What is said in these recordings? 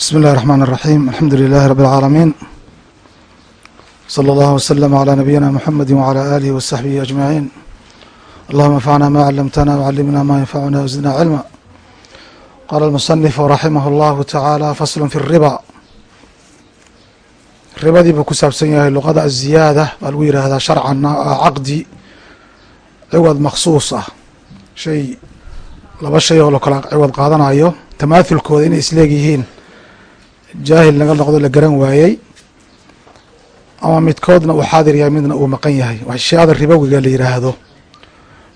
بsم الlh الرحمن الرحيم الحمdu لله رب العاalمين صلى الله وسلم على نبينا محمد وعلى آله وصحبه أجمعين اللهم انفعنا ما علمتنا وعلمنا ما ينفعنا وزدنا علما qال المصنف رحimه الله تعالى فصل في الربا ribadii buu ku saabsan yahay luqada الزiyaadة baa lagu yihahdaa sharcan caqdi ciwad maksuus ah shay laba shay oo lakala ciwad qaadanayo tamathulkooda inay isleegyihiin jaahil naga noqdo la garan waayey ama midkoodna uu xaadir yahay midna uu maqan yahay ashyaada ribowiga la yiraahdo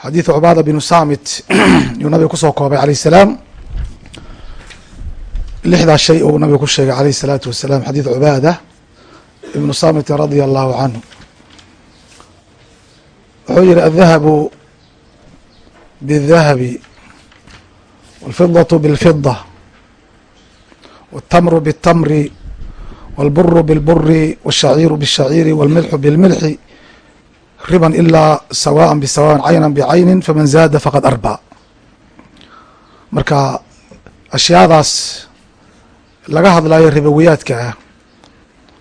xadiidu cubaada binu samit yuu nabiga kusoo koobay alayh salaam lixdaa shay uu nabiga ku sheegay alayh الsalaatu wasalaam xadiid cubaada ibnu samitin radia allahu canhu wuxuu yihi aldahabu bالdahabi wاlfidaة bاlfida wالtamru bالtamri wاlburu bاlburi wالshaciiru bالshaciiri wاlmilxu bاlmilxi riban ilaa sawاءa bsawاء cayna bcayni faman zaada faqad arbى marka ashyaadaas laga hadlayo ribowiyaadka ah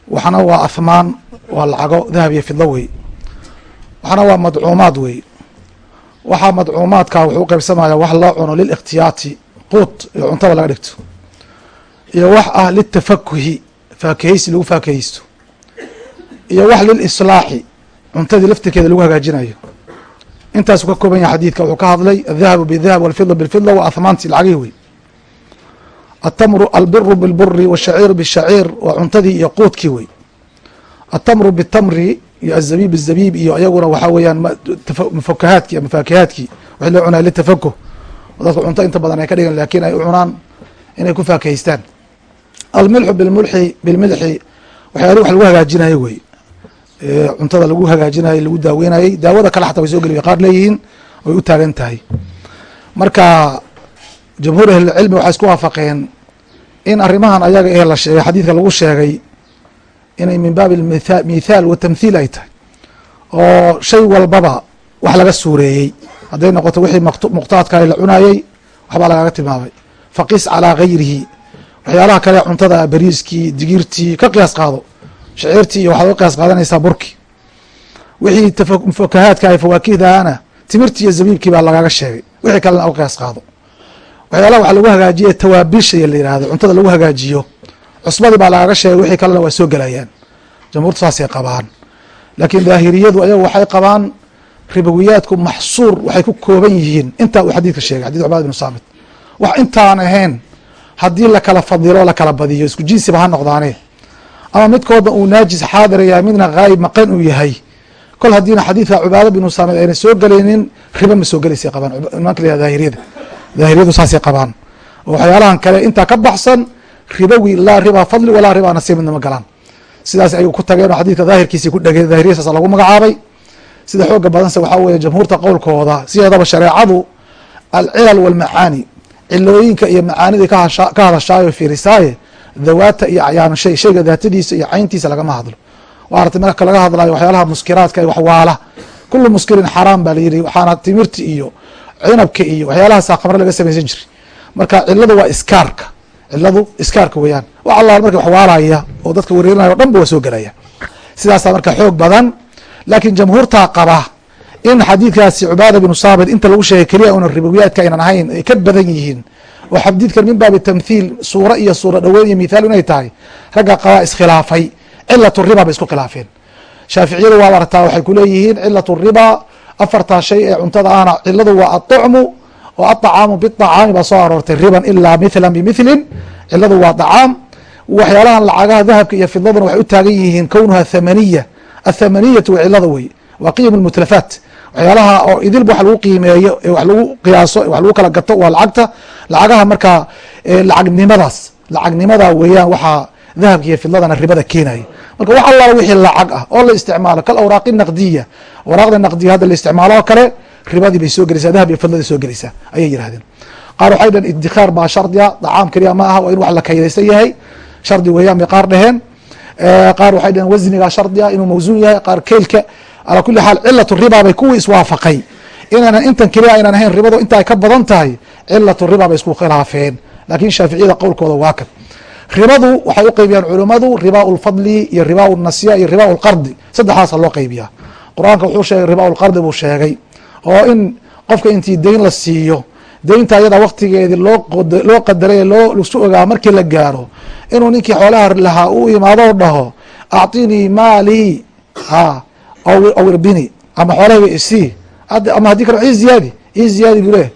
waxana waa ahmaan waa lacago dahab iyo fido wey waxana waa madcuumaad wey waxaa madcuumaadka wuxuu qaybsamaya wax loo cuno lilikhtiyaati quut iyo cuntada laga dhigto iyo wax ah litafakuhi faakihaysi lagu faakihaysto iyo wax lilislaaxi cuntadii laftirkeeda lagu hagaajinayo. Intaasuu ka kooban yahay xadiidka wuxuu ka hadlay aldahabu bidahab walfida bilfida waa ahmaantii lacagihii wey atamru albiru bilburi wاshaciiru bshaciir waa cuntadii iyo quudkii wey atamru bitamri iyo azabiib bizabiib iyo iyaguna waxaa weeyaan mufakahaadki mafaakihaadkii waxi loo cunaya litafakuh. Dadka cunto inta badan ay ka dhigan laakiin ay u cunaan inay ku faakihaystaan almilxu bilmulxi bilmilxi waxyaali wax lagu hagaajinayo wey. Cuntada lagu hagaajinayo lagu daaweynayey. Daawada kale xataa way soo geli qaar leeyihiin way u taagan tahay. Marka jumhuur ahlilcilmi waxay isku waafaqeen in arrimahan ayaga ee la sheegay xadiidka lagu sheegay inay min baabi mithaal wa tamthiil ay tahay. Oo shay walbaba wax laga suureeyey. Hadday noqoto wixii muqtaadka la cunayey waxbaa lagaga tilmaamay. Faqis calaa gayrihi waxyaalaha kale cuntada beriiskii digirtii ka qiyaas qaado. Shaciirtii iyo waxaad uga qiyaas qaadanaysaa burki. Wixii mufakahaadka ay fawaakihdaana timirtii iyo zabiibkii baa lagaga sheegay. Wixii kalena uga qiyaas qaado. Waxyaalaha waxa lagu hagaajiye tawaabilshay la yihahdo cuntada lagu hagaajiyo. Cusbadii baa lagaga sheegay wixii kalena waa soo gelayaan jamhuurtu saasay qabaan. Laakiin daahiriyadu ayagu waxay qabaan ribowiyaadku maxsuur waxay ku kooban yihiin. Intaa uu xadiidka sheegay xadid cubaad bnu saamit. Wax intaan ahayn haddii lakala fadilo lakala badiyo isku jinsiba ha noqdaane. Ama midkooda uu naajis xaadir yahay midna haayib maqan uu yahay. Kol haddiina xadiidka cubaada binu saamit ayna soo gelaynin ribo ma soo gelaysay qabaan. Nimanka la daahiriyada daahiriyadu saasay qabaan. Waxyaalahan kale intaa ka baxsan ribowi laa riba fadli walaa riba nasiib midna ma galaan. Sidaas ayuu ku tageen oo xadiidka daahirkiisii ku dhegeen daahiriya saas lagu magacaabay. Sida xooga badanse waxaa weeye jamhuurta qowlkooda sideedaba shareecadu alcilal walmacaani cilooyinka iyo macaanidii ka hadashaayo fiirisaaye dawaata iyo acyaanu shay shayga daatadiisa iyo cayntiisa lagama hadlo. Waa aragtay marka laga hadlayo waxyaalaha muskiraadka iyo waxwaala kulu muskirin xaraam baa layidhi waxaana timirti iyo cinabka iyo waxyaalahaasa khamre laga samaysan jiray. Marka ciladu waa iskaarka ciladu iskaarka weeyaan. Wax allaal marka waxwaalaya oo dadka wareerinaya o dhan ba waa soo gelaya sidaasaa marka xoog badan laakiin jamhuurtaa qaba in xadiidkaasi cubaada binu saabit inta lagu sheegay keliya una ribowiyaadka aynan ahayn ay ka badan yihiin oo xadiidkan min baabi tamthiil suuro iyo suuro dhoweyn iyo mithaal inay tahay ragga qabaa iskhilaafay cilat riba bay isku khilaafeen shaaficiyadu waa aragtaa waxay kuleeyihiin cilat riba afartaa shay ee cuntada ahna ciladu waa aطcmu oo aطacaamu biطacaami baa soo aroortay riban ilaa mithla bimithilin ciladu waa طacaam waxyaalahan lacagaha dahabka iyo fidaduna waxay u taagan yihiin kownuha thamaniya athamaniyatu wa cilada wey waa qiyam mutlafaat waxyaalaha oo idilba wax lagu qiimeeyo ee wax lagu qiyaaso wax lagu kala gato waa lacagta. Lacagaha markaa lacagnimadaas lacagnimada weeyaan waxaa dahabka iyo fidladana ribada keenaya marka wax allaala wixii lacag ah oo la isticmaalo kal awraaqi naqdiya awraaqda naqdiya hadda la isticmaalo oo kale ribadii bay soo gelaysaa dahab iyo fidladii soo gelaysaa ayay yidhahdeen qaar waxay dhaheen idikhaar baa shardiya dacaam keliya ma aha waa in wax la kaydaysan yahay. Shardi weeyaan bay qaar dheheen qaar waxay dhaheen wasnigaa shardiya inuu mawsuun yahay. Qaar keylka calaa kuli xaal cilatu riba bay kuwii iswaafaqay. Inaanan intan keliya aynan ahayn ribadu inta ay ka badan tahay cilatu riba bay isku khilaafeen. Laakiin shaaficiyada qowlkooda waa kan ribadu waxay u qeybiyaan culimmadu ribaa lfadli iyo ribaa nasya iyo ribaa lqardi saddexdaasa loo qeybiyaa qur'aanka wuxuu sheegay ribaa lqardi buu sheegay oo in qofka intii deyn la siiyo deynta ayada waktigeedii loo qadaray loo lasu ogaa markii la gaaro inuu ninkii xoolaha lahaa u imaado dhaho acطinii maalii a aw irbini ama xoolahayga isii ama haddii kale ii ziyaadi ii ziyaadi buu leh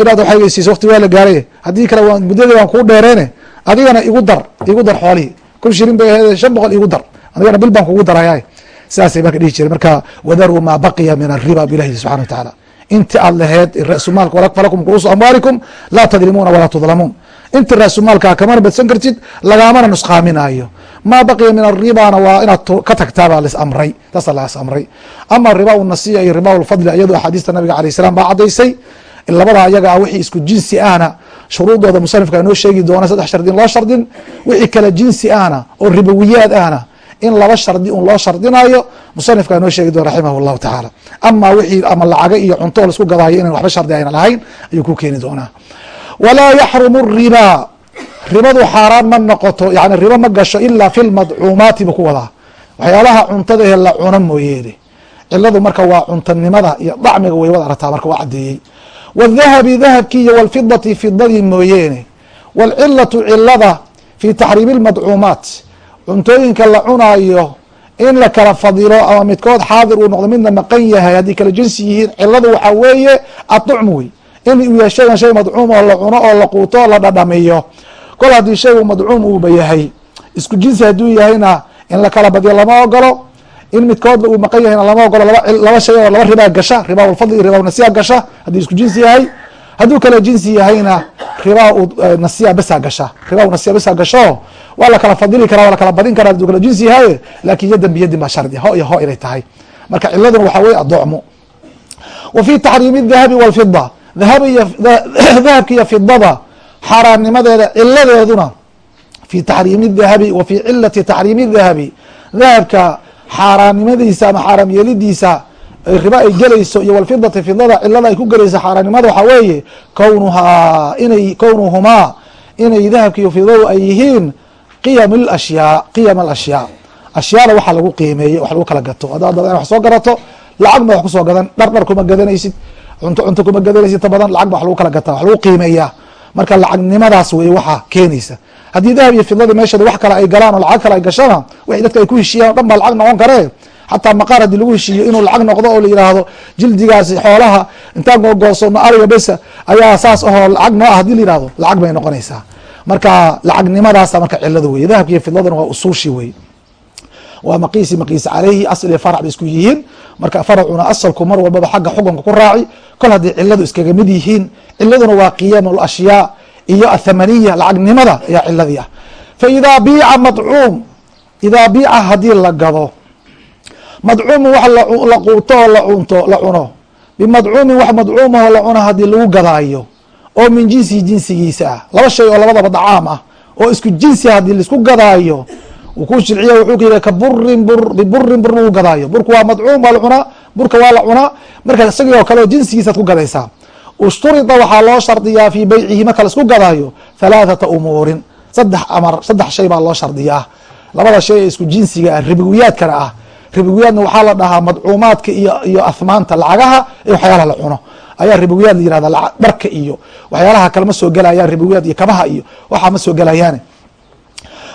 inaad waxayga isiiso wakti waa la gaaray haddii kale waan muddadii waan kuu dheereene adigana igu dar igu dar xoolihii kun shilin bay ahayd shan boqol igu dar adigana bil baan kugu daraya sidaasay marka dhihi jire marka wadaruu maa baqiya min ariba bu ilahi subxana wa tacaala inti aad laheyd rasumaalka falakum ruusu amwaalikum laa tadlimuuna walaa tudlamuun inti raasumaalkaa kamana badsan kartid lagaamana nusqaaminaayo maa baqiya min aribana waa inaad ka tagtaa baa lis amray taasa las amray ama riba nasiya iyo riba lfadli iyado axaadiista nabiga alayh salam baa cadaysay labada ayaga wixii isku jinsi ahna shuruudooda musanifka inoo sheegi doona saddex shardin loo shardin wixii kale jinsi ahna oo ribowiyaad ahna in laba shardi un loo shardinayo musanifka inoo sheegi doona raximah llahu tacaala ama wixii ama lacaga iyo cunto la isku gadaayo inan waxba shardi ayna lahayn ayuu ku keeni doonaa walaa yaxrumu riba ribadu xaaraan ma noqoto yani ribo ma gasho ilaa fi lmadcuumaati buu ku wadaa waxyaalaha cuntada ee la cuno mooyeene ciladu marka waa cuntanimada iyo dacmiga way wad aragtaa marka waa cadeeyey wاdahabi dahabkii iyo wاlfidati fidadii mooyeene wاlcilatu cilada fi taxriimi اmadcuumaat cuntooyinka la cunaayo in la kala fadilo ama midkood xaadir uu noqdo midna maqan yahay haddii kala jinsi yihiin ciladu waxaa weeye aطucmu wey in uu yahay shaygan shay madcuum oo la cuno oo la quuto o la dhadhamiyo kol haddii shaygu madcuum uuba yahay isku jinsi hadduu yahayna in la kala lama ogolo in midkoodba uu maqan yahayna lama ogolo laba shay oo laba ribaa gasha lfadli iyo nasiya gasha haddii isku jinsi yahay. Hadduu kala jinsi yahayna ribaa nasiya besa gasha ribaa nasiya besa gasho waa la kala fadili karaa waa la kala badin karaa haduu kala jinsi yahay laakiin yadan biyadin baa shardi ho iyo ho inay tahay. Marka ciladuna waxaa weye adoocmo wa fi taxriimi dahabi walfida dahabka iyo fidada xaaraannimadeeda ciladeeduna fi taxriimi dahabi wa fi cilati taxriimi dahabi dahabka xaaraannimadiisa ama xaaraam yeelidiisa riba ay gelayso iyo walfidati fidada cilada ay ku gelayso xaaraannimada waxaa weeye kownuhaa inay kownuhumaa inay dahabka iyo fidadu ay yihiin qiyam ashyaa qiyam alashyaa ashyaada waxaa lagu qiimeeyey wax lagu kala gato. Haddaad daba wax soo garato lacag ma wax ku soo gadan dhar kuma gadanaysid cunto cunto kuma gadanaysid ta badan lacag ba wax lagu kala gataa wax lagu qiimeeyaa marka lacagnimadaas wey waxaa keenaysa. Haddii dahab iyo fidladii meesheeda wax kale ay galaan oo lacag kale ay gashana wixii dadka ay ku heshiiyaan o dhan baa lacag noqon karee. Xataa maqaar haddii lagu heshiiyo inuu lacag noqdo oo la yidhaahdo jildigaasi xoolaha intaan googoosono ariga besa ayaa saas ahoo lacag noo ah haddii la yihahdo lacag bay noqonaysaa. Marka lacagnimadaasa marka cilada weye dahabka iyo fidladuna waa usuushi wey waa maqiisi maqiisi caleyhi asl iyo farac bay isku yihiin. Marka faracuna asalku mar walbaba xagga xukunka ku raaci. Kol haddii ciladu iskaga mid yihiin ciladuna waa qiyam ashyaa iyo athamaniya lacagnimada ayaa ciladii ah. Fa idaa biica madcuum idaa biica haddii la gado madcuumin wax la quuto oo launto la cuno. Bimadcuumin wax madcuumaho la cuno haddii lagu gadaayo oo min jinsihi jinsigiisa ah. Laba shay oo labadaba dacaam ah. Oo isku jinsi haddii la isku gadaayo ku shirciya wuxuu ka yidhi ka burin bur biburin bur lagu gadaayo burku waa madcuum waa la cunaa burka waa la cunaa marka isagii oo kale jinsigiisaad ku gadaysaa ushturida waxaa loo shardiyaa fii beycihi marka la isku gadaayo halaathata umuurin saddex amar saddex shay baa loo shardiyaa labada shay ee isku jinsiga ah ribowiyaadkana ah ribowiyaadna waxaa la dhahaa madcuumaadka iyo iyo ahmaanta lacagaha iyo waxyaalaha la cuno ayaa ribowiyaad la yihahda dharka iyo waxyaalaha kale ma soo gelayaan ribowiyaad iyo kabaha iyo waxaa ma soo gelayaane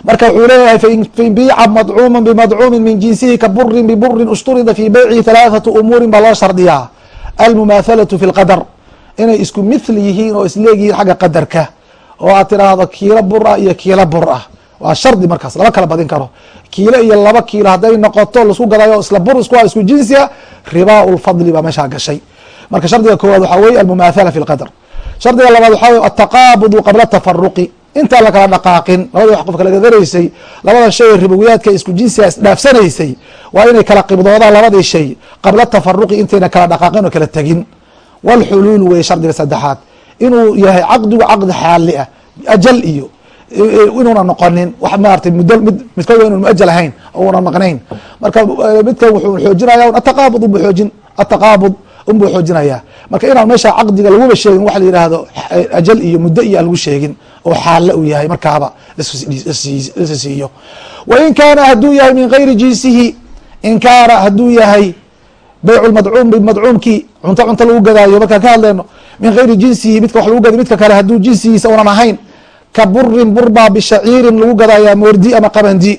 marka wuxuu leeyahay fain biica madcuuman bimadcuumin min jinsihi ka burin biburin ushturida fi beycihi halaathatu umuurin baa loo shardiyaa. Almumaathalatu fi lqadar inay isku mithli yihiin oo isleegyihiin xagga qadarka. Oo aad tiraahdo kiilo bur ah iyo kiilo bur ah waa shardi markaas lama kala badin karo. Kiilo iyo laba kiilo hadday noqoto la isku gadayo isla bur isku isku jinsia ribaa lfadli baa meeshaa gashay. Marka shardiga koowaad waxaa weye almumaathala fi lqadar shardiga labaad waxaa wey ataqaabudu qabla tafaruqi intaan la kala dhaqaaqin labadii wax qofka laga daraysay labadan shay ribowiyaadka isku jinsiga isdhaafsanaysay waa inay kala qibdoodaan labadii shay qabla tafaruqi intayna kala dhaqaaqin oo kala tegin. Wاlxuluul wey shardiga saddexaad. Inuu yahay caqdigu caqdi xaali ah ajal iyo inuuna noqonin wax maratay mud mid midkood wa inu muajal ahayn oo una marka midkan wuxuu xoojinaya ataqaabud bu xoojin. Ataqaabud unbuu xoojinayaa marka inaan meesha caqdiga laguba sheegin waxa la yidhaahdo ajal iyo muddo iyo aan lagu sheegin oo xaalla uu yahay markaaba lasa siiyo. Wain kaana hadduu yahay min gayri jinsihi in kaana hadduu yahay baycu madcuum madcuumkii cunto cunto lagu gadaayo. Markaan ka hadleyno min gayri jinsihi midka wax lagu gaday midka kale hadduu jinsigiisa unan ahayn ka burin burbaa bishaciirin lagu gadaayaa moordi ama qabandi.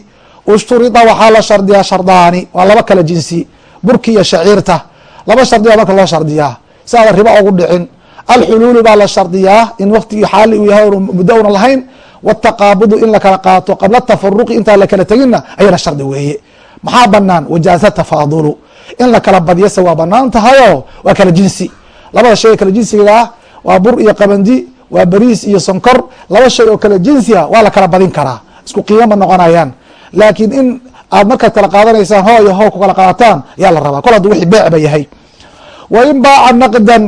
Ushturida waxaa la shardiyaa shardaani waa laba kala jinsi burki iyo shaciirta laba shardi baa marka loo shardiyaa si aada riba ogu dhicin alxuluulu baa la shardiyaa in waktigii xaali uu yahay muddo una lahayn wataqaabudu in lakala qaato qabla tafaruqi intaan lakala teginna ayana shardi weeye. Maxaa banaan wajaaza tafaadulu. In lakala badiyase waa banaan tahayo waa kala jinsi. Labada shay oo kala jinsiga ah waa bur iyo qabandi waa beriis iyo sonkor. Laba shay oo kala jinsi ah waa lakala badin karaa. Isku qiimo ma noqonayaan. Laakiin in aad markaad kala qaadanaysaan hoo iyo hoo ku kala qaadataan ayaa la rabaa. Kol hadduu wixii beec ba yahay wa in baaca naqdan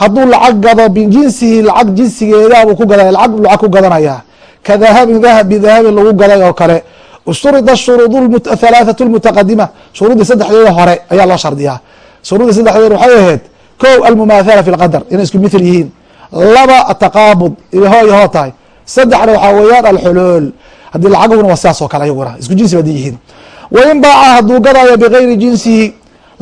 hadduu lacag gado bijinsihi lacag jinsigeeda buu ku gadaya lacag lacag ku gadanayaa ka dahabin dahab bidahabin lagu gaday oo kale. Ushturida shuruud halaathatu lmutaqadima shuruuddii saddexdeeda hore ayaa loo shardiyaa. Shuruuddii saddexdeeda waxay ahayd ko almumaathala fi lqadar inay isku mithil yihiin. Laba ataqaabud hoo iyo hoo tahay. Saddexna waxaa weeyaan alxuluul haddii lacaguna waa oo kale ayaguna isku jinsi ba yihiin. Wain baaca hadduu gadayo bigayri jinsihi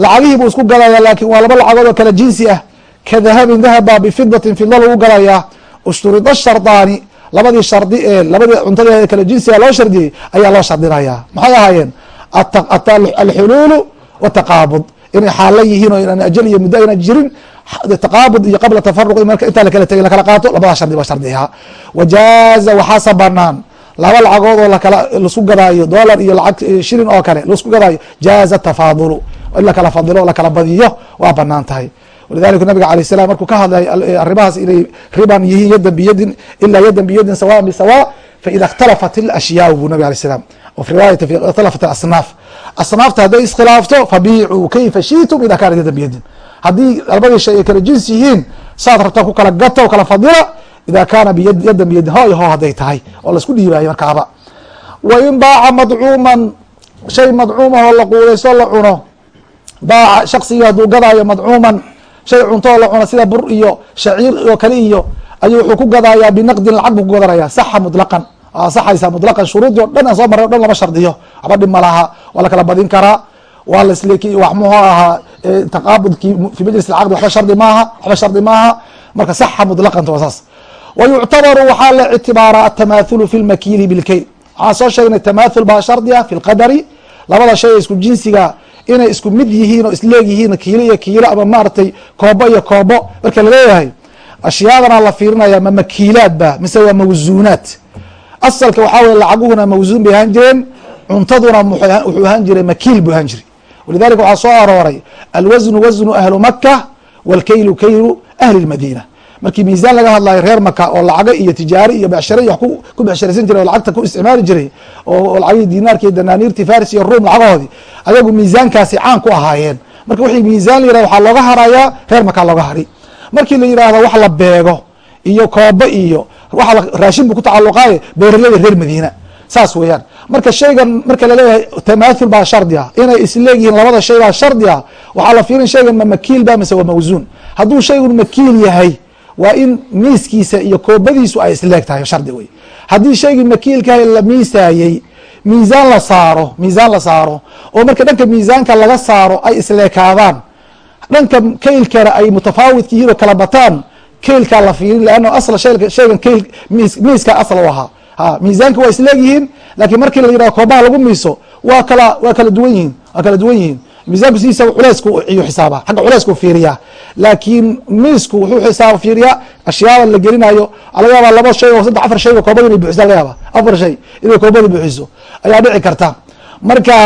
lacagihii buu isku gadaya laakiin waa laba lacagood oo kale jinsi ah. Ka dahabin dahaba bifidatin fida lagu gadayaa ushturida shardaani labadii shardi ee labadii cuntada kale jinsiga loo shardiyey ayaa loo shardinayaa maxay ahaayeen? Alxuluulu wataqaabud inay xaala yihiin oo inaan ajal iyo muddo ayna jirin taqaabud iyo qabla tafaruq marka intaa lakala tegin lakala qaato labadaa shardi baa shardiyaa. Wajaaza waxaasa banaan. Laba lacagood oo lakala la isku gadaayo dolar iyo lacag shilin oo kale la isku gadaayo. Jaaza tafaadulu in lakala fadilo lakala badiyo waa bannaan tahay. Walidalika nabiga alayh salam markuu ka hadlay eh, arrimahaas inay riban yihiin yadan biyadin ilaa yadan biyadin sawaan bisawa faida اkhtalafat اlashyaau buu nabig alay slam fi riwaayati ikhtalafat asnaaf asnaafta hadday iskhilaafto fabiicuu kayfa shiitum idaa kaanat yadan biyadin. Haddii labadii shay ay kala jins yihiin saad rabtaan ku kala gato o kala fadila ida kaana yadan biyadin ho ho hadday tahay oo la isku dhiibaayo markaaba wain baaca madcuuman shay madcuum ahoo la quulaysto la cuno baaca shaksigii hadduu gadaayo madcuuman shay cunto oo la cuno sida bur iyo shaciir oo kale iyo ayuu wuxuu ku gadaayaa binaqdin lacag buu ku gadanaya saxa mutlaqan. Saxaysa mutlaqan shuruudii o dhan aan soo maray o dhan lama shardiyo. Waxba dhib ma laha. Waa la kala badin karaa. Waa lasleki wax muxuu ahaa taqaabudkii fi majlis alcaqdi waxba shardi maaha waxba shardi maaha. Marka saxa mutlaqanta waa saas. Wa yuctabaru waxaa la ictibaaraa atamaathulu fi lmakiili bilkeyl waxaan soo sheegnay tamaathul baa shardi ah fi lqadari labada shay isku jinsiga inay isku mid yihiin oo isleeg yihiin kiilo iyo kiilo ama maaragtay koobo iyo koobo. Marka la leeyahay ashyaadana la fiirinaya ma makiilaad ba mise waa mawsuunaad. Asalka waxaa weye lacaguhuna mawsuun bay ahaan jireen cuntaduna wuxuu ahaan jiray makiil buu ahaan jiray. Walidalika waxaa soo arooray alwasnu wasnu ahlu maka walkaylu kaylu ahli lmadiina markii miisaan laga hadlayo reer maka oo lacago iyo tijaari iyo becshare iyo wax ku becshiraysan jiray oo lacagta ku isticmaali jiray oo lacagihii dinaarki iyo danaaniirti faris iyo ruum lacagahoodii ayagu miisaankaasi caan ku ahaayeen. Marka wixii miisaan la yiraahdo waxaa looga harayaa reer maka looga hari. Markii la yidhaahdo wax la beego iyo koobo iyo waxa raashin buu ku tacaluqaaye beeraleyda reer madiina. Saas weeyaan. Marka shaygan marka la leeyahay tamaathul baa shardi ah. Inay isleegyihiin labada shay baa shardi ah. Waxaa la fiirin shaygan ma makiil ba mise waa mawsuun hadduu shaygun makiil yahay waa in miiskiisa iyo koobadiisu ay isleeg tahay shardi wey haddii shaygii makiilkaha la miisaayey miisaan la saaro miisaan la saaro oo marka dhanka miisaanka laga saaro ay isleekaadaan dhanka kaylkana ay mutafaawidka yihiin oo kala bataan kaylkaa la fiirin leanna asla shaygan kayl miis miiskaa asal u ahaa. Ha miisaanka waa isleegyihiin laakiin markii la yihahdo koobaha lagu miiso waa kala waa kala duwan yihiin waa kala duwan yihiin miisaanku sidiisa culeysku iyuu xisaaba. Xagga culeysku fiiriyaa. Laakiin miisku wuxuu xisaaba fiiriyaa ashyaada la gelinayo. Laga yaaba laba shay oo saddex afar shayba koobada inay buxisa laga yaaba afar shay inay koobada buxiso ayaa dhici karta. Marka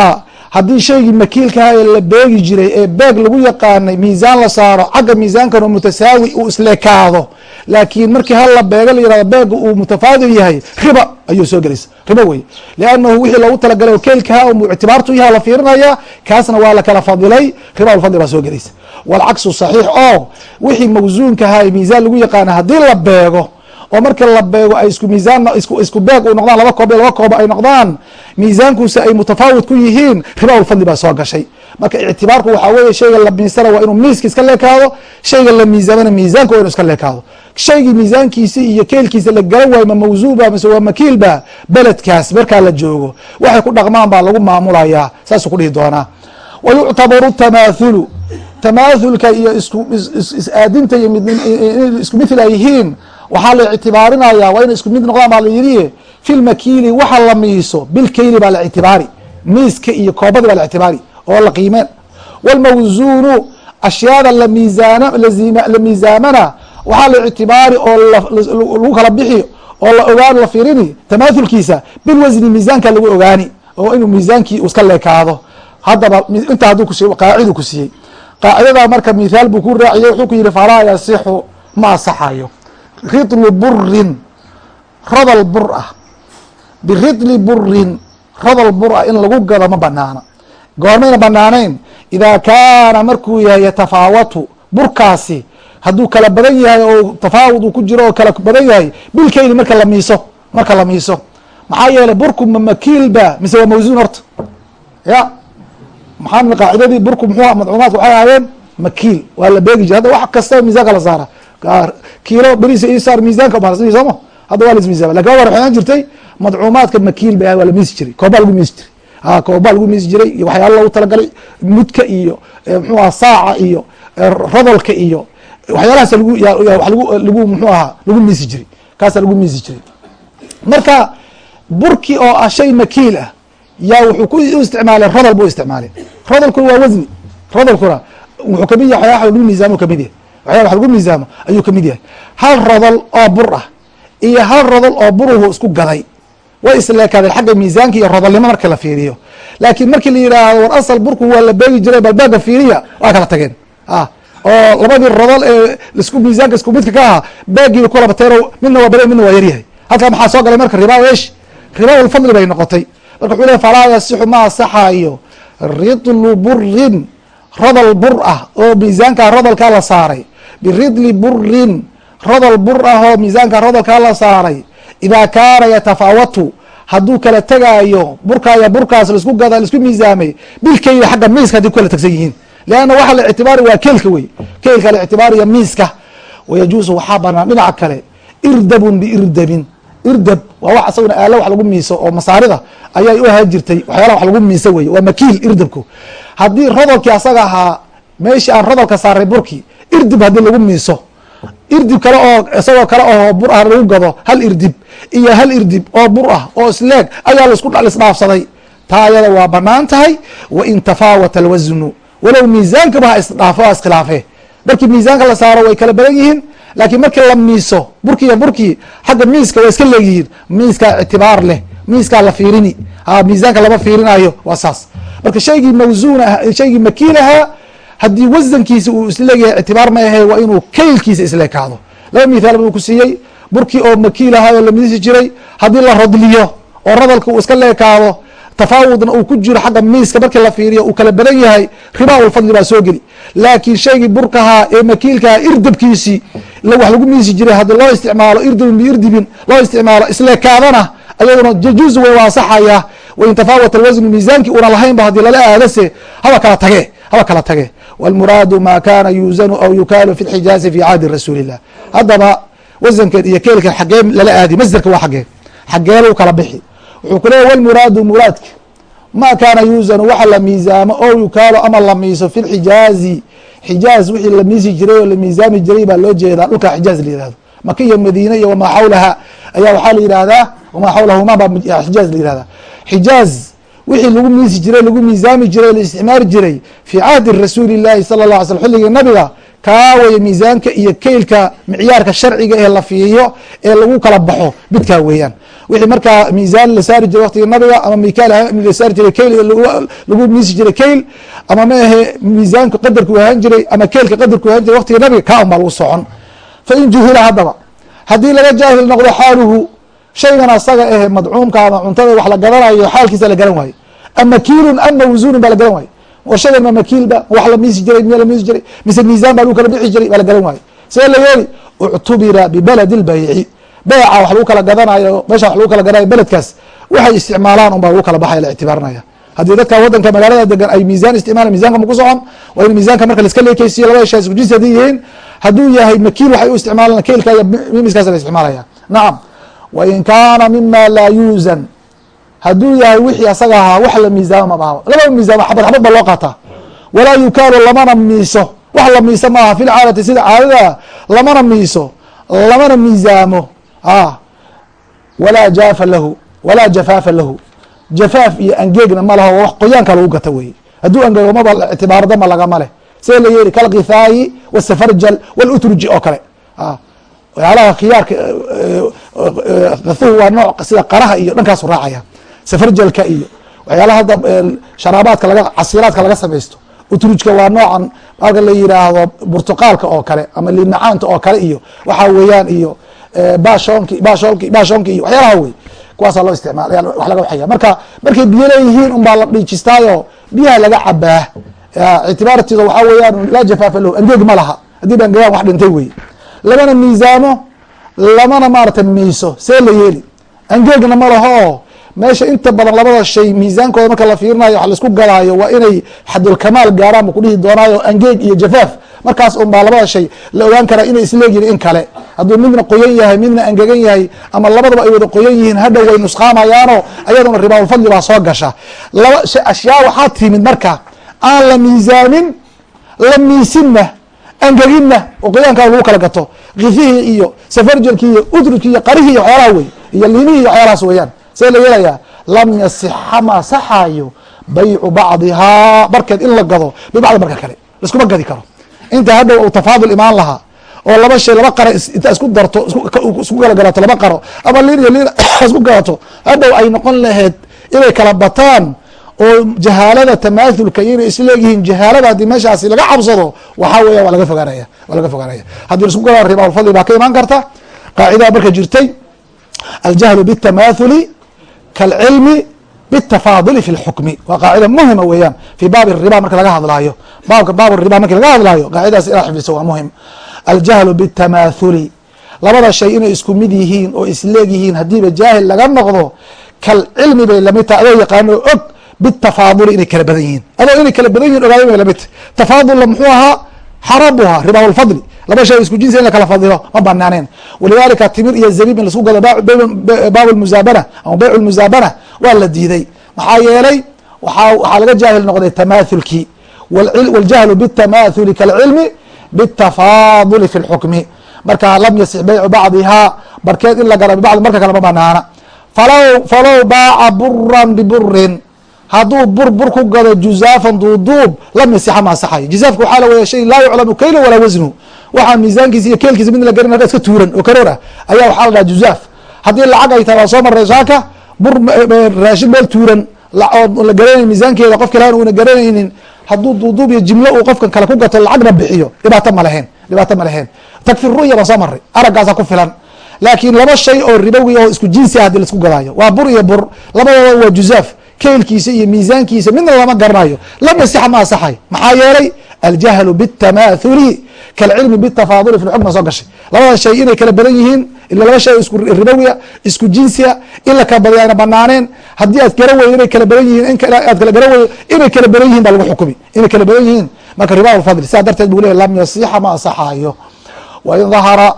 haddii shaygii makiilkaha ee la beegi jiray ee beeg lagu yaqaanay miisaan la saaro xagga miisaankan oo mutasaawi uu isleekaado laakiin markii hal la beego la yihahdo beega uu mutafaadil yahay riba ayuu soo gelaysa. Riba wey liannahu wixii loogu talagalay oo keelkaha u ictibaartu yaha la fiirinaya kaasna waa la kala fadilay. Riba lfadli baa soo gelaysa. Walcaksu saxiix oo wixii mawsuunkaha ee miisaan lagu yaqaana haddii la beego oo marka la beego ay isku miisaan isku beeg u noqdaan laba koob laba koobo ay noqdaan miisaankuusi ay mutafaawid ku yihiin riba lfadli baa soo gashay. Marka ictibaarku waxaa weye shayga la miisana waa inuu miiska iska leekaado shayga la miisaamana miisaanka waa inu iska leekaado. Shaygii miisaankiisi iyo keelkiisa la garan waayo ma mawsuuba mise waa makiilba beledkaas markaa la joogo. Waxay ku dhaqmaan baa lagu maamulayaa saasuu ku dhihi doonaa. Wa yuctabaru tamaahulka iyo is-aadinta iyo isku mithil ay yihiin waxaa la ictibaarinaya waa inay isku mid noqdaan baa la yidhi fi waxa la miiso bilkeyli baa la ictibaari miiska iyo koobadi baa la ictibaari oo la qiimeen. Wاlmawzuunu ashyaada la miisaamana waxaa la ictibaari oo lagu kala bixi oo la ogaan la firini tamathulkiisa bilwasni miisaanka lagu ogaani oo inuu miisaankii iska leekaado. Haddaba intaa hadduu kusiy qaacidu ku siiyey. Qaacidada marka mithaal buu ku raaciyey wuxuu ku yihi falaa yasixu ma asaxayo ridlu burin rodal bur ah biridli burin rodal bur ah in lagu gado ma banaana goormayna banaanayn idaa kaana markuu yahay yatafaawatu burkaasi hadduu kala badan yahay oo tafaawud uu ku jiro oo kala badan yahay bilkeyli marka la miiso marka la miiso maxaa yeelay burku ma makiilba mise waa mawsuun horta ya maxaa qaacidadii burku muxuu madcuumaadka waxay ahaayeen makiil waa la beegi jira hadda wax kasta miisaanka la saara kiilo beriisa isaar miisaanka umaarsan sooma hadda waa la ismiisaama laakiin war waxaan jirtay madcuumaadka makiil bay waa la miisi jiray. Koobaa lagu miisi jiray. Ha koobaa lagu miisi jiray iyo waxyaala lagu talagalay mudka iyo mxuu aha saaca iyo rodolka iyo waxyaalahaas lagu mxuu ahaa lagu miisi jiray. Kaasaa lagu miisi jiray. Marka burki oo ah shay makiil ah yaa wuxuu ku isticmaalay rodol buu isticmaalay. Rodolkuna waa wasni rodolkuna wuxuu ka mid yahay waxyaala lagu miisaamo ka mid yahay waxyala wax lagu miisaamo ayuu ka mid yahay. Hal rodol oo bur ah iyo hal rodol oo buruhu isku gaday way isleekaadeen xagga miisaanka iyo rodolnimo marka la fiiriyo. Laakiin markii la yidhaahdo war asal burku waa la beegi jiray bal beega fiiriya waa kala tageen. Ah oo labadii rodol ee isku miisaanka isku midka ka ahaa beegiiba kula bateen midna waa bere midna waa yaryahay halkaa maxaa soo galay marka riba esh riba lfadli bay noqotay. Marka wuxuu ley falaa yasixu ma asaxayo ridlu burin rodol bur ah oo miisaanka rodolkaa la saaray biridli burin rodol bur ah oo miisaanka rodolkaa la saaray. Idaa kaana yatafaawatu hadduu kala tegaayo burkaya burkaas la isku gada la isku miisaamay bilkeyli xagga miiska hadday ku kala yihiin. Leanna waxa la ictibaari waa keelka wey. Keelka la ictibaariya miiska. Wayajuusu waxaa banaan dhinaca kale irdabun biirdabin. Irdab waa wax isaguna aalo wax lagu miiso oo masaarida ayay u ahaan jirtay waxyaalaha wax lagu miiso wey. Waa makiil irdabku. Haddii rodolkii asaga ahaa meeshii aan rodolka saaray burki irdib haddii lagu miiso. Irdib kale oo isagoo kale oo bur ah lagu gado hal irdib iyo hal irdib oo bur ah oo isleeg ayaa lasku isdhaafsaday taa ayada waa bannaan tahay wain tafaawata alwasnu walow miisaankaba ha isdhaafo ha iskhilaafe markii miisaanka la saaro way kala badan yihiin laakiin markii la miiso burki iyo burkii xagga miiska waa iska leegyihiin miiskaa ictibaar leh miiskaa la fiirini. Miisaanka lama fiirinayo waa saas. Marka shaygii mawsuun ah shaygii makiil ahaa haddii wasankiisa uu isleegyahay ictibaar ma ahe waa inuu kaylkiisa isleekaado laba mithaal buu ku siiyey. Burkii oo makiil ahaa oo la miisi jiray haddii la rodliyo oo rodolka uu iska leekaado tafaawudna uu ku jiro xagga miiska markii la fiiriyo uu kala badan yahay ribaa baa soo geli. Laakiin shaygii burkahaa ee makiilkaha irdabkiisii wax lagu miisi jiray haddii loo isticmaalo irdabin biirdibin loo isticmaalo isleekaadana ayaduna jajuuzu way waasaxaya wain tafaawat alwasnu miisaankii una lahaynba haddii lala aadase haba kala tage haba kala tage wاlmuraadu ma kana yuuzanu aw yukaalu fi اlxijaazi fi cahdi rasuuli الlah haddaba wasankeed iyo keelkan xagee lala aadi masderka waa xagee xageelu kala bixi wuxuu ku leeya wlmuraadu muraadka ma kaana yuuzanu waxa la miisaamo o yukaalu ama la miiso fi lxijaazi xijaaz wixii la miisi jiray oo la miisaami jiray baa loo jeedaa dhulka xijaaz la yihahdo maka iyo madiine iyo wamaa xawlaha ayaa waxaa la yihahdaa wamaa xawlahuma baa xijaaz la yihahdaa xijaaz wixii lagu miisi jiray lagu miisaami jiray la isticmaari jiray fii cahdi rasuuli llahi sala la alay xilligii nabiga kaa waya miisaanka iyo keylka micyaarka sharciga ee la fiiriyo ee lagu kala baxo bidkaa weeyaan. Wixii markaa miisaan la saari jiray waqtigii nabiga ama mikaal la saari jiray keyl lagu miisi jiray keyl ama ma ahe miisaanka qadarku ahaan jiray ama keylka qadarku ahaan jiray waqtigii nabiga kaa un lagu socon. Fa in juhila haddaba haddii laga jaahil noqdo xaaluhu shaygan asaga ahe madcuumka ama cuntada wax la gadanayo xaalkiisa la garan waayo. Ama kiilun ama wasuunun baa la garan waayo. War shagan ma makiilba ma wax la miisi jiray miya la miisi jiray mise miisaan baa lagu kala bixi jiray baa la garan waayo. See la yeeli? Uctubira bibaladi lbayci beeca wax lagu kala gadanayo meesha wax lagu kala gadanayo beledkaas waxay isticmaalaan un baa lagu kala baxaya la ictibaarinaya. Haddii dadka wadanka magaalada degan ay miisaan isticmaala misanka maku socon waa in miisanka marka laska leekeysiyo labada shay isku jinsi haddii yihiin hadduu yahay makiil waxay u isticmaalaan keilka iyo mimiskaas la isticmaalaya nacam wain kaana mima laa yuuzan. Hadduu yahay wixii asaga ahaa wax la miisaamo ma baha laba miisaamo xabad xabad ba loo qaataa. Walaa yukaalu lamana miiso. Wax la miiso maaha fi lcaadati sida caadada lamana miiso. Lamana miisaamo. A walaa jaafa lahu walaa jafaafa lahu. Jafaaf iyo angeegna ma laho wax qoyaanka lagu gata weye hadduu angego maba ictibaaradama lagama leh. See la yeeli kalkithaayi wsafarjal wlutruji oo kale. Waxyaalaha khiyaarka kathuhu waa nooc sida qaraha iyo dhankaasu raacaya. Safarjalka iyo waxyaalaha hadda sharaabaadka laga casiiraadka laga samaysto utrujka waa noocan marka la yiraahdo burtuqaalka oo kale ama limacaanta oo kale iyo waxa weeyaan iyo bashonki bashonki bashonki iyo waxyaalaha wey kuwaasaa loo isticmaal wax laga waxaya. Marka markay biyo leeyihiin un baa la dhiijistaayo biyaha laga cabaa ictibaarteeda waxaa weeyaan laa jafaafa lahu angeeg ma laha. Haddii ba wax dhintay wey lamana miisaamo lamana maarata miiso see la yeeli. Angeegna ma laho. Meesha inta badan labada shay miisaankooda marka la fiirinayo wax la isku gadaayo waa inay xadulkamaal gaaraan bu kudhihi doonaayo angeeg iyo jafaaf. Markaas un baa labada shay la ogaan karaa inay isleegyihin in kale. Hadduu midna qoyan yahay midna angegan yahay ama labadaba ay wada qoyan yihiin hadhow way nusqaamayaano ayaduna ribaabulfadli baa soo gasha. Laba ashyaa waxaa timid marka aan la miisaamin la miisinna angeginna oo qoyaankaa lagu kala gato kifihii iyo safarjelkii iyo udrujkii iyo qarihii iyo waxyaalaha wey iyo liimihii iyo waxyaalahaas weeyaan. See la yeelayaa lam yasixa ma saxaayo baycu bacdihaa barkeed in la gado bibacdi marka kale laiskuma gadi karo. Inta hadhow u tafaadul imaan lahaa oo laba shay laba qaro inta isku darto isku kala galato laba qaro ama liin iyo liin isku galato hadhow ay noqon laheyd inay kala bataan oo jahaalada tamathulka inay isleeyihiin jahaalada haddii meeshaasi laga cabsado waxaa weya waa laga fogaanaya waa laga fogaanaya haddii laisku gala ribaulfadli baa ka imaan karta qaacidaa marka jirtay aljahlu bالtamathuli kalcilmi bالtafaaduli fi اlxukmi waa qaacida muhima weeyaan fi baabi الriba marka laga hadlaayo baabka baab riba marki laga hadlaayo qaacidaas inaa xifdiso waa muhim aljahlu bالtamathuli labada shay inay isku mid yihiin oo isleeg yihiin haddiiba jaahil laga noqdo kalcilmi bay lamid tahay adoo yaqaano og bitafaaduli inay kala badan yihiin adoo inay kala badan yihiin ogaada la mid tafaadulna muxuu ahaa xarabuha riba lfadli laba shay isku jinsi in lakala fadilo ma banaaneen walidalika timir iyo zariib in lasku gado baabu muzaabana ama baycu muzaabana waa la diiday maxaa yeelay waxaa laga jaahil noqday tamaathulki waljahlu btamahuli kalcilmi bitafaaduli fi lxukmi marka lam yasix baycu bacdihaa barkeed in la gala bibacdi marka kale ma banaana falow baaca buran biburin hadduu bur bur ku gado juzaafan duuduub lam yasixa ma asaxayo juzaafka waxaa la weya shay laa yuclamu kayla walaa wasnuhu waxaa miisaankiisa iyo keelkiisa mid la garin iska tuuran oo karoor ah ayaa waxaa la dhaha juzaaf. Haddii lacag ay tahay waa soo maray saaka bur raashin meel tuuran oo la garanay miisaankeeda qofka lahan una garanaynin hadduu duuduub iyo jimlo uu qofkan kale ku gato lacagna bixiyo. Dhibaato ma leheen dhibaato ma leheen takfir ru'ya baan soo maray araggaasa ku filan. Laakiin laba shay oo ribowi oo isku jinsi ah haddii la isku gadaayo. Waa bur iyo bur labadooda waa juzaaf keylkiisa iyo miisaankiisa midna lama garanayo lam yasixa ma asaxay. Maxaa yeelay aljahlu bاtamathuli kalcilmi bاtafaaduli fi xukma soo gashay. Labada shay inay kala badan yihiin ila laba shay isku ribowiya isku jinsiya in la kala banaaneen. Haddii aad garan weydo inay kala badan yihiin aad kala garan weydo inay kala badan yihiin baa lagu xukumi. Inay kala badan yihiin. Marka riba sidaa darteed bu ley lam yasixa ma asaxayo wain dahara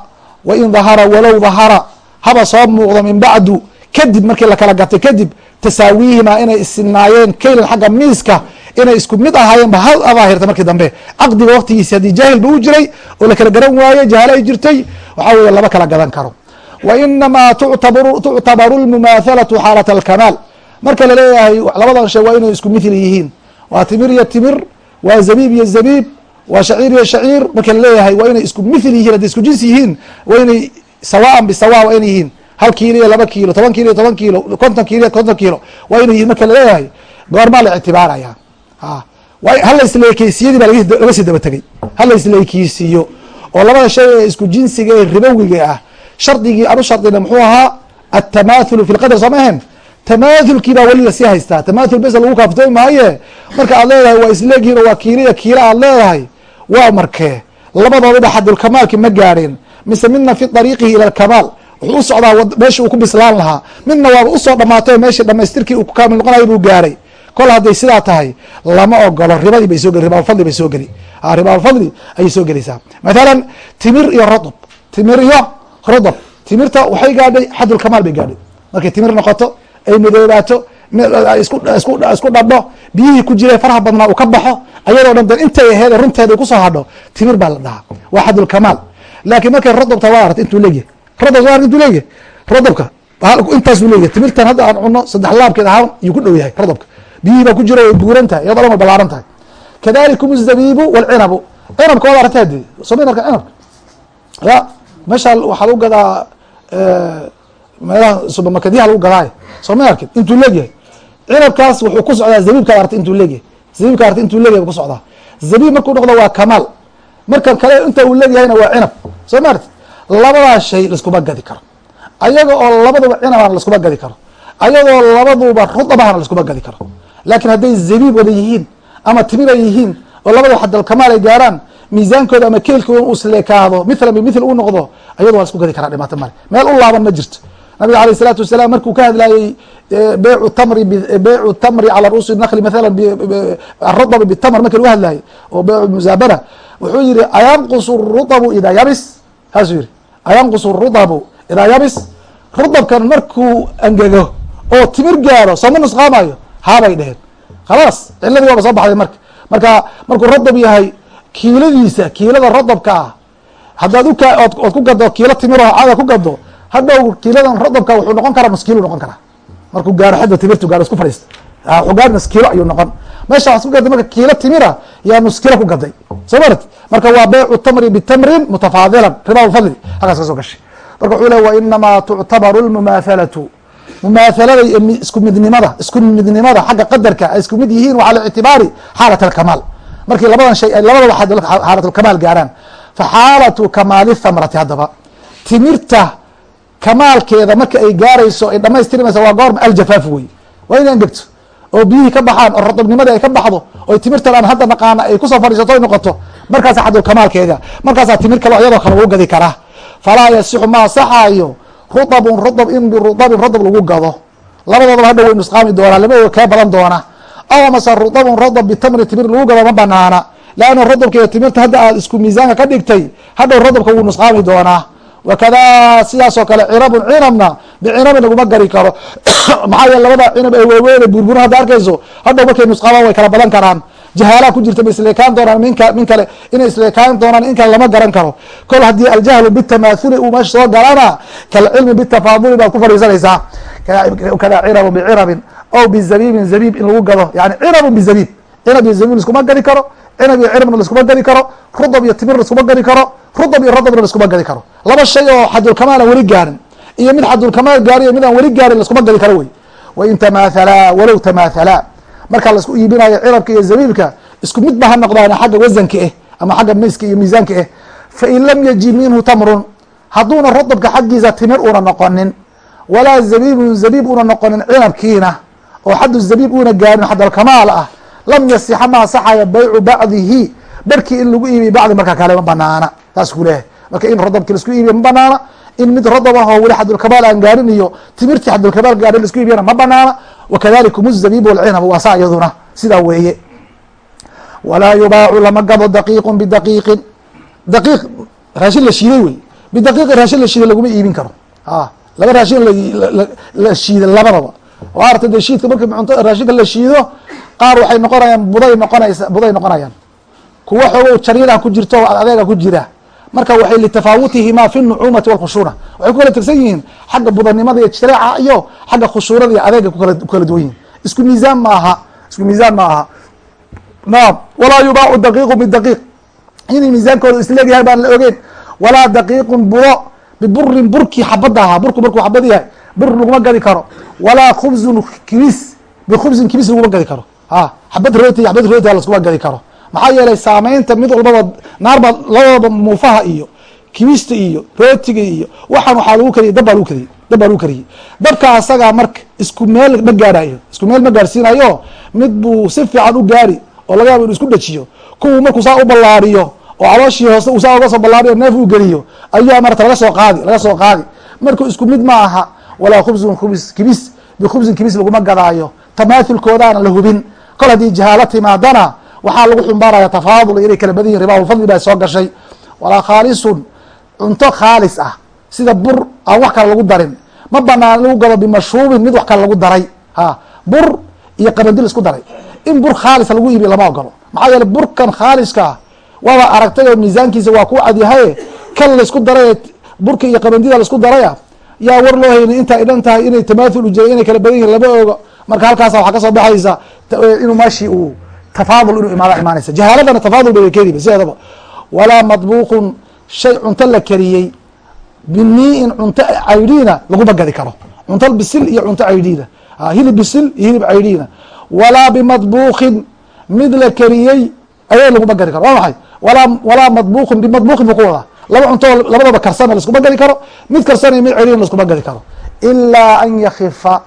wain dahara walow dahara haba soo muuqdo min bacdu. Kadib markii lakala gatay kadib tasaawiihima inay isinaayeen kaylan xagga miiska inay isku mid ahaayeen ba hal adaahirta markii dambe. Caqdiga waqtigiisi haddii jaahil ba u jiray oo la kala garan waaye jahaalo ay jirtay. Waxaa weeye lama kala gadan karo. Wa inamaa tuctabaru lmumaathalatu xaalat alkamaal. Marka la leeyahay labadan shay waa inay isku mithli yihiin. Waa timir iyo timir waa zabiib iyo zabiib waa shaciir iyo shaciir. Marka la leeyahay waa inay isku mithli yihiin hadday isku jinsi yihiin waa inay sawaan bisawa waa inay yihiin hal kiilo iyo laba kiilo toban kiilo iyo toban kiilo konton kiilo iyo konton kiilo. Waa inay yihiin marka la leeyahay goormaa la ictibaaraya hal laisleekeysiiyadii baa laga sii daba tegey. Hal laisleekeysiiyo oo labada shay ee isku jinsiga ee ribowiga ah shardigii anu shardina muxuu ahaa atamathulu fi lqadr soo ma ahen tamathulkii baa weli la sii haystaa. Tamathul bes lagu kaaftoomi maaye? Marka aad leedahay waa isleegyihin oo waa kiiliya kiila aad leedahay waa markee. Labadooduba xadulkamaalki ma gaadheen mise midna fi ariiqihi ila alkamaal wuxuu u socdaa uu ku bislaan lahaa. Midna waaba u soo dhamaatay meeshii dhamaystirkii uu ku kaamil noqonayo buu gaaray. Kol hadday sidaa tahay lama ogolo ribadii bay soo geli ribaalfadli bay soo geli. Ribaalfadli ayay soo gelaysaa. Mathalan timir iyo rodb timir iyo rodb timirta waxay gaadhay xadulkamaal bay gaadhay. Markay timir noqoto ay madoobaato isku dhadho biyihii ku jira faraha badnaa uu ka baxo ayadoo dhan dan intay aheed runteeda ku soo hadho timir baa la dhahaa. Waa xadulkamaal laakiin markay rodobta waa arta intuu leegyahay rodob waa arta intuu leegyahay rodobka intaasuu leeyahay timirtan hadda aan cuno saddex laabkeed ahaan yuu ku dhow yahay rodobka biyihii baa ku jira way buuran tahay iyadoo dhan way balaaran tahay kadalikum الzabibu wاlcinabu cinabka waad aragta hadi soo ma arka cinabka ya meesha waxaa lagu gadaa meelaha subermarketyaha lagu gadaayo soo ma arkin intuu leegyahay cinabkaas wuxuu ku socdaa zabiibkaad arta intuu leegyahay zabiibka arta intuu leegyahay bu ku socdaa zabiib markuu noqdo waa kamaal markan kale inta uu leegyahayna waa cinab soo ma arti labadaa shay laiskuma gadi karo. Ayaga oo labaduba cinabana laiskuma gadi karo. Ayagoo labaduba rudabahana laiskuma gadi karo. Laakiin hadday zabiib wada yihiin ama timir ay yihiin oo labada xadalkamaal ay gaaraan miisaankooda ama keelkooda uu isleekaado mithlan bimithil uu noqdo ayado waa la gadi karaa dhibaato male meel u laaban ma jirto. Nabiga alayh isalaatu wasalaam markuu ka hadlayey beycu tamri beycu tamri cala ruusi nakli mathala arudabi bitamr markii lagu hadlayey oo beycu musaabana wuxuu yihi ayanqusu rudabu idaa yabis saasuu yihi ayanqusu rudabu idaa yabis rudabkan markuu angego oo timir gaaro sooma nusqaamayo haabay dheheen. Khalaas ciladii waaba soo baxday marka. Marka markuu rodab yahay kiiladiisa kiilada rodabka ah haddaad uka ood ku gado kiilo timiro cada ku gado hadhow kiiladan rodabka wuxuu noqon karaa nuskiilo noqon karaa. Markuu gaaro xadda timirtu gaaro isku fadhiista wuxuu gaari nuskiilo ayuu noqon meesha waxad ku gaday marka kiilo timira yaa nuskiilo ku gaday. Soo marat marka waa beycu tamri bitamrin mutafaadilan riba lfadli halkaas ka soo gashay marka wuxuu le wa inamaa tuctabaru lmumaathalatu mumaahalada iyo isku midnimada isku midnimada xagga qadarka ay isku mid yihiin waa cala ictibaari xaalat alkamaal markii labadan shay ay labadaba xaalat alkamaal gaaraan. Fa xaalatu kamaali thamrati haddaba. Timirta kamaalkeeda marka ay gaarayso ay dhamaystirmaysa waa goorma aljafaafu wey waa inay angegto oo biyihii ka baxaan oo rodobnimadii ay ka baxdo oo timirtan aan hadda naqaana ay ku soo fadhiisato ay noqoto markaasa xadulkamaalkeeda markaasaa timir kale iyadoo kale lagu gadi karaa. Falaa yasixu ma asaxaayo rudabun rudab in birudabin rudab lagu gado. Labadoodaba hadhow way nusqaami doonaa labadooda kee badan doona. Aw amase rudabun rudab bitamri timir lagu gado ma banaana. Leanna rudabka iyo timirta hadda aad isku miisaanka ka dhigtay hadhow rudabka wuu nusqaami doonaa wakada sidaasoo kale cinabun cinabna bicinabin laguma gari karo maxaa yeele labada cinab ee waaweene burbura hadda arkayso hadhow markay nusqaamaan way kala badan karaan jahaalaha ku jirta ma isleekaan doonaan minka min kale inay isleekaan doonaan in kale lama garan karo kol haddii aljahlu bitamaathuli uu meesha soo galana kalcilmi bitafaaduli baad ku fadhiisanaysaa kada cinabu bicirabin aw bizabiibin zabiib in lagu gado yani cinabun bizabiib cinab iyo zabiib laiskuma gadi karo cinab iyo cirabna laiskuma gadi karo rudab iyo timir laiskuma gadi karo rudab iyo radabna laiskuma gadi karo. Laba shay oo xadulkamaal weli gaarin iyo mid xadulkamaal gaari iyo mid aan weli gaarin laiskuma gadi karo wey. Wain tamaathalaa walow tamaathalaa markaa la isku iibinayo cirabka iyo zabiibka isku mid ha noqdaan xagga wasanka eh ama xagga miska iyo miisaanka eh. Fain lam yaji minhu tamrun hadduuna rodabka xaggiisa timir una noqonin walaa zabiibun zabiib una noqonin cinabkiina oo xaddu zabiib una gaarin xadalkamaal ah lam yasixa ma asaxaya baycu bacdihi barkii in lagu iibiyo bacdi marka kale ma banaana. Saas ku leehay marka in rodobki la isku iibiyo ma banaana. In mid rodab ahoo weli xadulkabaal aan gaarin iyo timirtii xadulkabaal gaarin la isku iibiyana ma banaana. Wakadalika muzabiib walcinab waa saa iyaduna. Sidaa weeye. Walaa yubaacu lama gado daqiiqu bidaqiiqin. Daqiiq raashin la shiiday wey. Bidaqiiqi raashin la shiiday laguma iibin karo. A laba raashin la shiiday labadaba oo arta de shiidka marki raashinka la shiido qaar waxay noqonayaan buday noqonaysa buday noqonayaan. Kuwa xoogo jariilah ku jirto adeega ku jira. Marka waxay litafaawutihima fi nucuumati wاlkhushuuna waxay ku kala tirsan yihiin xagga budanimada iyo jireeca iyo xagga khushuurada iyo adeega ku kala duwan yihiin isku miisaan ma aha isku miisaan ma aha. Naam walaa yubaacu daqiiqu bidaqiiq inay miisaankooda isleegyahay baan la ogeyn. Walaa daqiiqun budo biburin burkii xabadda ahaa burku markuu xabad yahay bur laguma gadi karo. Walaa khubzun kibis bikhubzin kibis laguma gadi karo. A xabad rooti xabad rooti laskuma gadi karo. Maxaa yeelay saameynta mid walbaba naarba labadaba muufaha iyo kibista iyo rootiga iyo waxaan waxaa lagu kariyay dab lagu kariyey dab lagu kariyey. Dabka asagaa marka isku meel ma gaarayo isku meel ma gaarsiinayo mid buu si fiican u gaari oo laga yaabo inu isku dhajiyo. Kuwuu markuu saa u ballaariyo oo calooshii hoose uu saa uga soo ballaariyo neef uu geliyo ayaa marata laga soo qaadi laga soo qaadi. Marka isku mid ma aha walaa khubzun khubs kibis bikhubzin kibis laguma gadaayo. Tamaathulkoodaana la hubin. Kol haddii jahaalo timaadana waxaa lagu xumbaaraya tafaadul inay kala badan yihiin ribaabulfadli baa soo gashay. Walaa khaalisun cunto khaalis ah. Sida bur aan wax kale lagu darin. Ma banaan lagu gado bimashuubin mid wax kale lagu daray. Ha bur iyo qabandil isku daray. In bur khaalis lagu iibiyo lama ogolo maxaa yeele burkan khaaliskaa waaba aragtay oo miisaankiisa waa ku cadyahaye kan la isku daray burka iyo qabandida la isku daraya yaa war loo hayni inta ay dhan tahay inay tamaathul ujira inay kala badan yihiin lama ogo marka halkaasa waxaa ka soo baxaysa inuu meeshii uu tafaadul inuu imaada imaanaysa. Jahaaladana tafaadul bay keeniba sideedaba walaa madbuuqun shay cunto la kariyey biniin cunto caydhiina laguma gadi karo. Cunto bisil iyo cunto caydhiina hilib bisil iyo hilib caydhiina walaa bimadbuuqin mid la kariyey aya laguma gadi karo. Waa maxay? Walaa walaa madbuuqin bimadbuuqin buu ku wadaa laba cunto labadaba karsana laskuma gadi karo. Mid karsana mid caydhiina laskuma gadi karo. Ilaa an yakifa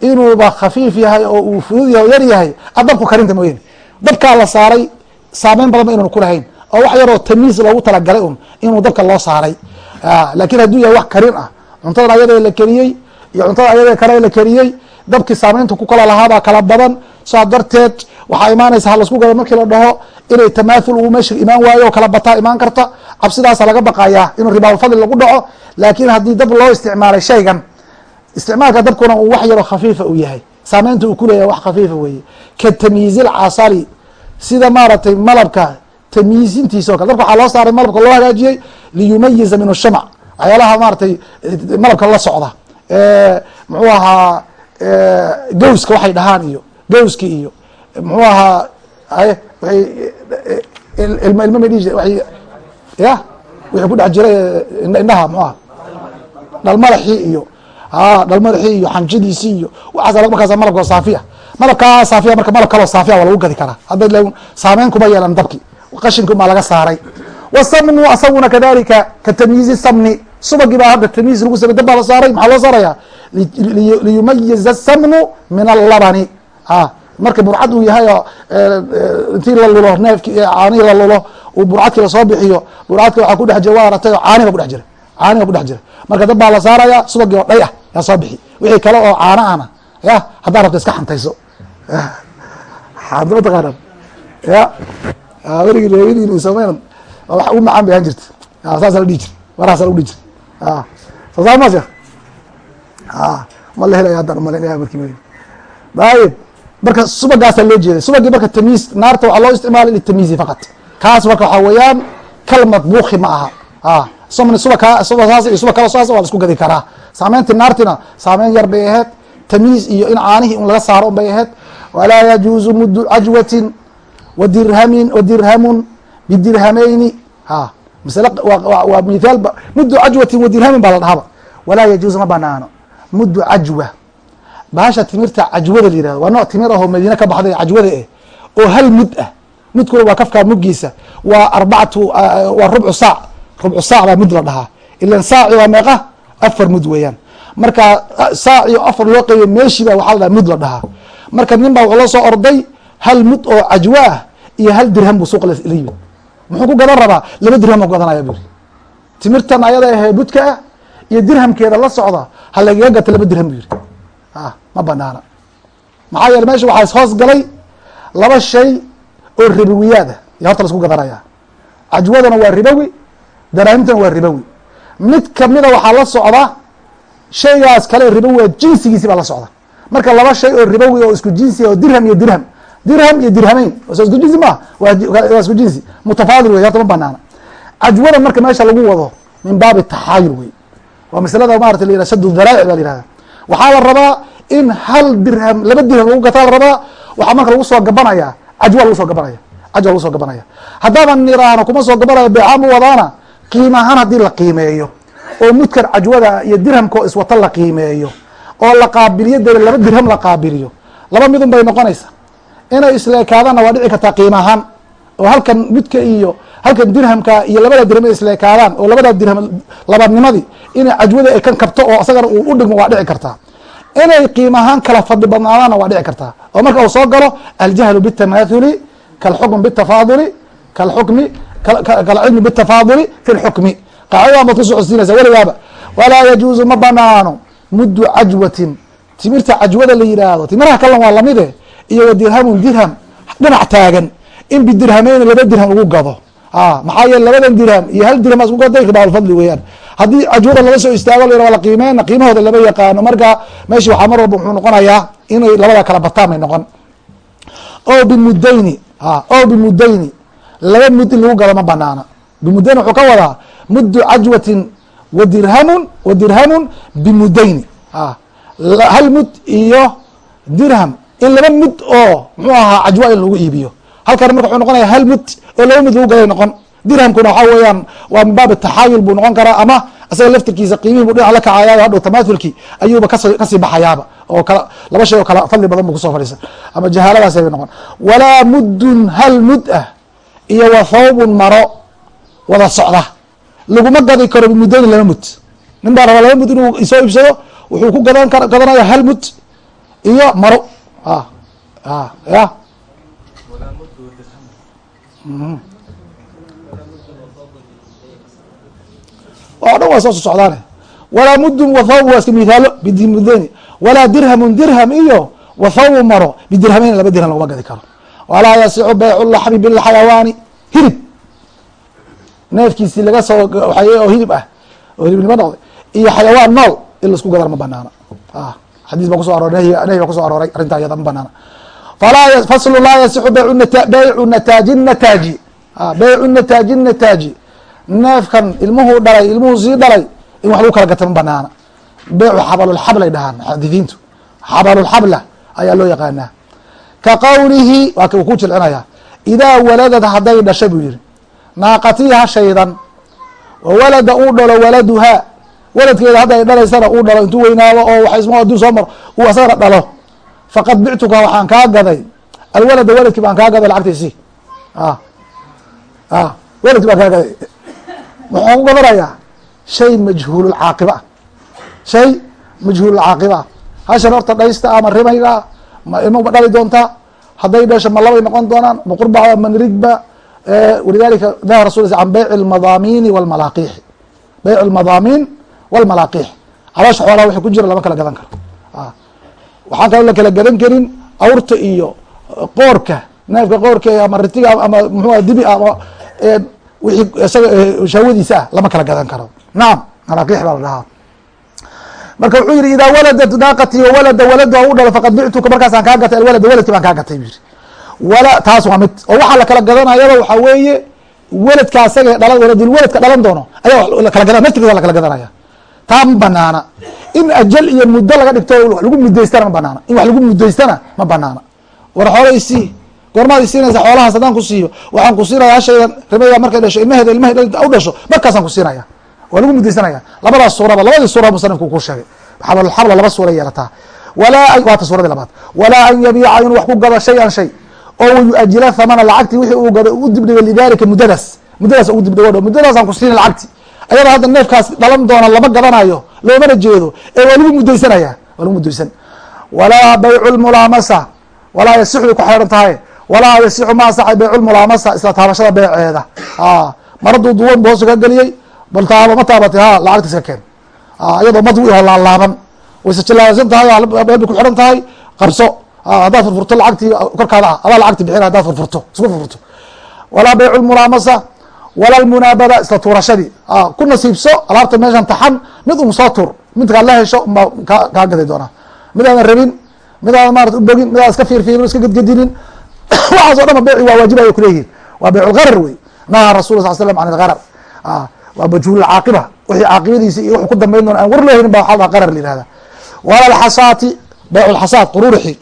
inuuba khafiif yahay oo uu fudud yahay o yar yahay. Adabku karinta mooyane dabkaa la saaray saameyn badan ba inanu kulahayn oo wax yaroo tamiis loogu talagalay un inuu dabka loo saaray. Lakin hadduu yahay wax karin ah cuntadan ayadee la keriyey iyo cuntada ayadee kale la keriyey dabkii saameynta ku kala lahaabaa kala badan. Saa darteed waxaa imaanaysa halasku gado markii la dhaho inay tamaathul uu meesha imaan waayo oo kala bataa imaan karta. Cabsidaasa laga baqayaa inuu ribaabulfadli lagu dhaco laakin haddii dab loo isticmaalay shaygan isticmaalka dabkuna uu wax yaroo khafiifa uu yahay. Saameynta uu kuleeyahay wax khafiifa weeye. Ka tamyiizil casali sida maaragtay malabka tamyiizintiisa o kale. Dabka waxaa loo saaray malabka loo hagaajiyey liyumayiza min shamac. Waxyaalaha maaratay malabka la socda. Muxuu ahaa gawska waxay dhahaan iyo gawski iyo. Muxuu ahaa ay waay ilma ilma ma dhihi jire ya wixii ku dhex jiray indhaha muxuu aha dhalmadaxii iyo dhalmadaxii iyo xanjadiisii iyo waxaas markaas malabka saafiya. Malabkaa saafiya marka malab kaloo saafiya waa lagu gadi karaa. Hadda saameyn kuma yeelan dabki. Qashinki laga saaray. Wasamnu asaguna kadalika ka tamyiizi samni subagii baa hadda tamyiiz lagu samey dab baa la saaray maxaa loo saaraya liyumayiza samnu min allabani a marka burcad uu yahay oo intii la lulo neefki caanihi la lulo uu burcadkii la soo bixiyo burcadka waxaa kudhex jira waa aratay oo caani ba kudhex jira. Caani ba kudhex jira. Marka baa la saaraya subagii oo dhay ah yaa soo bixi. Wixii kale oo caano ana ya haddaa rabta iska xantayso. Mataqaana ya werigi reegadin sameyn wax ugu macaan bay jirta. Saasa la dhihi jir waraasa lagu dhihi jir soosaa ma sheekh ma la helaya haddaan umalanaya markii ayib marka subagaasaa loo jeeday subagii marka tamyiis naarta waxaa loo isticmaalay litamyiizi faqat. Kaas marka waxaa weeyaan kal madbuuki ma aha. Somni subaka subasaas iyo suba kala saas waa la isku gadi karaa. Saameyntii naartina saameyn yar bay ahayd tamyiiz iyo in caanihii un laga saaro un bay ahayd. Walaa yajuuzu muddu cajwatin wadirhamin wadirhamun bidirhamayni ha masale waa mithaal muddu cajwatin wadirhamin baa la dhahaba. Walaa yajuuzu ma banaano. Muddu cajwa bahasha timirta cajwada la yihahdo waa nooc timir ahoo madiine ka baxday cajwada eh oo hal mud ah. Mudkuna waa kafkaa muggiisa. Waa arbacatu waa rubcu saac rubcu saac baa mud la dhahaa. Ilan saaci waa meeqa? Afar mud weeyaan. Marka saaciyo afar loo qeybiyo meeshiiba waxaa la dhaha mud la dhahaa. Marka nin baa wuxuu la soo orday hal mud oo cajwa ah iyo hal dirham buu suuq la yimid muxuu ku gadan rabaa? Laba dirham ku gadanaya bu yiri timirtan ayada ahee budka ah iyo dirhamkeeda la socda ha lagaga gato laba dirham bu yiri a ma banaana. Maxaa yeele meesha waxaa ishoos galay laba shay oo ribowiyaad ah. Ya horta la isku gadanaya. Cajwadana waa ribowi daraahimtana waa ribowi mid kamida waxaa la socda shaygaas kale ribowi jinsigiisi baa la socda. Marka laba shay oo ribowi oo isku jinsi oo dirham iyo dirham dirham iyo dirhamayn. Isku jinsi maaha waa isku jinsi. Mutafaadil wey horta ma banaana. Cajwada marka meesha lagu wado min baabi taxaayul wey waa maslada maarata la yihah shadu dharaa'ic baa la yihahda waxaa la rabaa in hal dirham laba dirham lagu gataa la rabaa waxaa marka lagu soo gabanaya cajwa lagu soo gabanaya cajwa lagu soo gabanaya haddaaban niraahno kuma soo gabanaya beecaan u wadaana qiima ahaan haddii la qiimeeyo oo mudkan cajwada iyo dirhamkao iswata la qiimeeyo oo la qaabiliyo laba dirham la qaabiliyo laba midun bay noqonaysa inay isleekaadaanna waa dhici kartaa qiima ahaan. Oo halkan mudka iyo halkan dirhamka iyo labada dirham ay isleekaadaan oo labada dirham labadnimadii inay cajwada ay kan kabto oo isagana uu u dhigmo waa dhici kartaa. Inay qiima ahaan kala fadli badnaadaanna waa dhici kartaa. Oo marka uu soo galo aljahlu bitamaathuli kalxukm bitafaaduli kalxukmi kalcilmi bitafaaduli fi lxukmi qaacidadan baad ku soo codsiinaysa weligaaba walaa yajuuzu ma banaano muddu cajwatin. Timirta cajwada la yidhaahdo timiraha kalan waa lamide iyo wa dirhamun dirham dhinac taagan in bidirhameyni laba dirham lagu gado. A maxaa yeele labadan dirham iyo hal dirham isku gaday ribaalfadli weeyaan. Haddii cajwada lala soo istaago la yihah la qiimeyna qiimahooda lama yaqaano. Marka meeshi waxaa mar walba wuxuu noqonayaa inay labada kala bataan bay noqon. O bimudayni o bimudayni laba mud in lagu gado ma banaana. Bimudayn wuxuu ka wadaa muddu cajwatin wa dirhamun wa dirhamun bimudayni a hal mud iyo dirham in laba mud oo muxuu ahaa cajwa in lagu iibiyo. Halkan marka wuxuu noqonaya hal mud oo laba mud lagu gaday noqon. Dirhamkuna waxaa weeyaan waa min taxaayul buu noqon karaa ama isaga laftirkiisa qiimihi bu dhinac la kacayaa hadhow tamathulki ayuuba kas ka sii baxayaaba oo kala laba shay oo kala fadli badan bu ku soo fadhiisa ama jahaaladaas bay noqon. Walaa muddun hal mud ah iyo wa thawbun maro wada socda. Laguma gadi karo bimuddayn laba mud. Nin baa rabaa laba mud inuu soo iibsado wuxuu ku gadanaya hal mud iyo maro a a ya oo dhan waa soo so socdaane walaa mudun wathawb waa iska mithaalo bimudayni walaa dirhamun dirham iyo wathawbu maro bidirhamayn laba dirham laguma gadi karo walaa yasixu baycu laxmi bilxayawaani hilib neefkiisii laga soo oo hilib ah oo hilibnimo noqday iyo xayawaan nool in la isku gadana ma banaana xadiis baa kuso arooray nahyi baa kuso arooray arrintaa iyada banaana falaa faslu laa yasixu baycu baycu nataaji nataaji baycu nataaji nataaji neefkan ilmuhuu dhalay ilmuhuu sii dhalay in wax lagu kala gata banaana beycu xabalulxablay dhahaan muxadithiintu xabalulxabla ayaa loo yaqaanaa. Ka qowlihi waa ku jilcinaya idaa waladad hadday dhasha buu yihi naaqatii hashaydan wa walada uu dhalo waladuhaa waladkeeda hadda dhalaysana uu dhalo intuu weynaado oo wax isma adduun soo maro uu asagana dhalo. Faqad bictuka waxaan kaa gaday. Alwalada waladkii baan kaa gaday lacagtiisii a a ah. ah. waladkii baan kaa gaday. Muxuu ku gadanayaa shay majhuululcaaqiba shay majhuululcaaqiba hashan horta dhaysta ama rimayda ma ilmo ma dhali doontaa hadday dhasho ma labay noqon doonaan maqurbaha manrigba eh, walidalika naha rasul can bayci almadaamiini walmalaaqixi bayc almadaamin wاlmalaaqiix caloosha xoolaha wixii ku jira lama kala gadan karo waxaan kaloo la kala gadan karin awrta iyo qoorka neefka qoorka ama ritiga ama mxua dibi ama wixii isaga shahwadiisa ah lama kala gadan karo. Nacam malaaqiix baa la dhahaa. Marka wuxuu yihi idaa waladat naaqatii wawalada walada u dhalo faqad bictuka markaasaan kaa gatay alwalada waladkii baan kaa gatay bu yihi wala taas waa mid. Oo waxaa lakala gadanayaba waxaa weeye weladka asaga dhala waladulwaladka dhalan doono ayaa kala gada naftigeeda lakala gadanaya taa ma banaana. In ajal iyo muddo laga dhigto wax lagu mudaystana ma banaana. In wax lagu mudaystana ma banaana. War xoolo isii goormaad isiinaysa xoolahaas haddaan ku siiyo waxaan ku siinaya hashaydan rimayda markay dhasho ilmaheeda ilmahay u dhasho markaasaan ku siinaya waa lagu mudaysanaya labadaas suuraba labadii suura musanifku ku sheegay. Xabalxabla laba suura yeelataa. Walaa waata suuradii labaad. Walaa an yabiica inuu wax ku gado shay-an shay oo wayuajila thamana lacagti wixii uu gado u dibdhigo lidalika muddadaas muddadaas ugu dibdhigo muddadaasaan ku siina lacagti ayadoo hadda neefkaas dhalan doona lama gadanayo loomana jeedo. Ee waa lagu mudaysanaya waa lagu mudaysan walaa baycu lmulaamasa walaa yasixu ku xeeran tahay. Walaa yasixu ma baycu lmulaamasa isla taabashada beeceeda. Maraduu duwan bu hoosu ka geliyey. Bal taaba ma taabatay ha lacagta iska keen. Iyadoo mad wi laalaaban wayse jilaasan tahay beebi ku xihan tahay qabso. Haddaad furfurto lacagtii korkaada ah adaa lacagti bixina hadaad furfurto isku furfurto. Walaa baycu lmulaamasa wala lmunaabada isla tuurashadii. Ku nasiibso alaabta meeshan taxan mid un soo tuur. Midkaad la hesho ka kaa gaday doonaa mid rabin mid aadan maarata u bogin mid iska fiirfiirin iska gedgedinin. Waxaas o beyci waa waajibaya kuleeyihin waa baycu lgarar wey. Naha rasul sal slam can ilgarar waa majhuul caaqiba. Wixii caaqibadiisi iyo wuxuu ku dambayn doona aan war loo helin ba qarar la yihahda wala lxasaati baycu lxasaad qururixi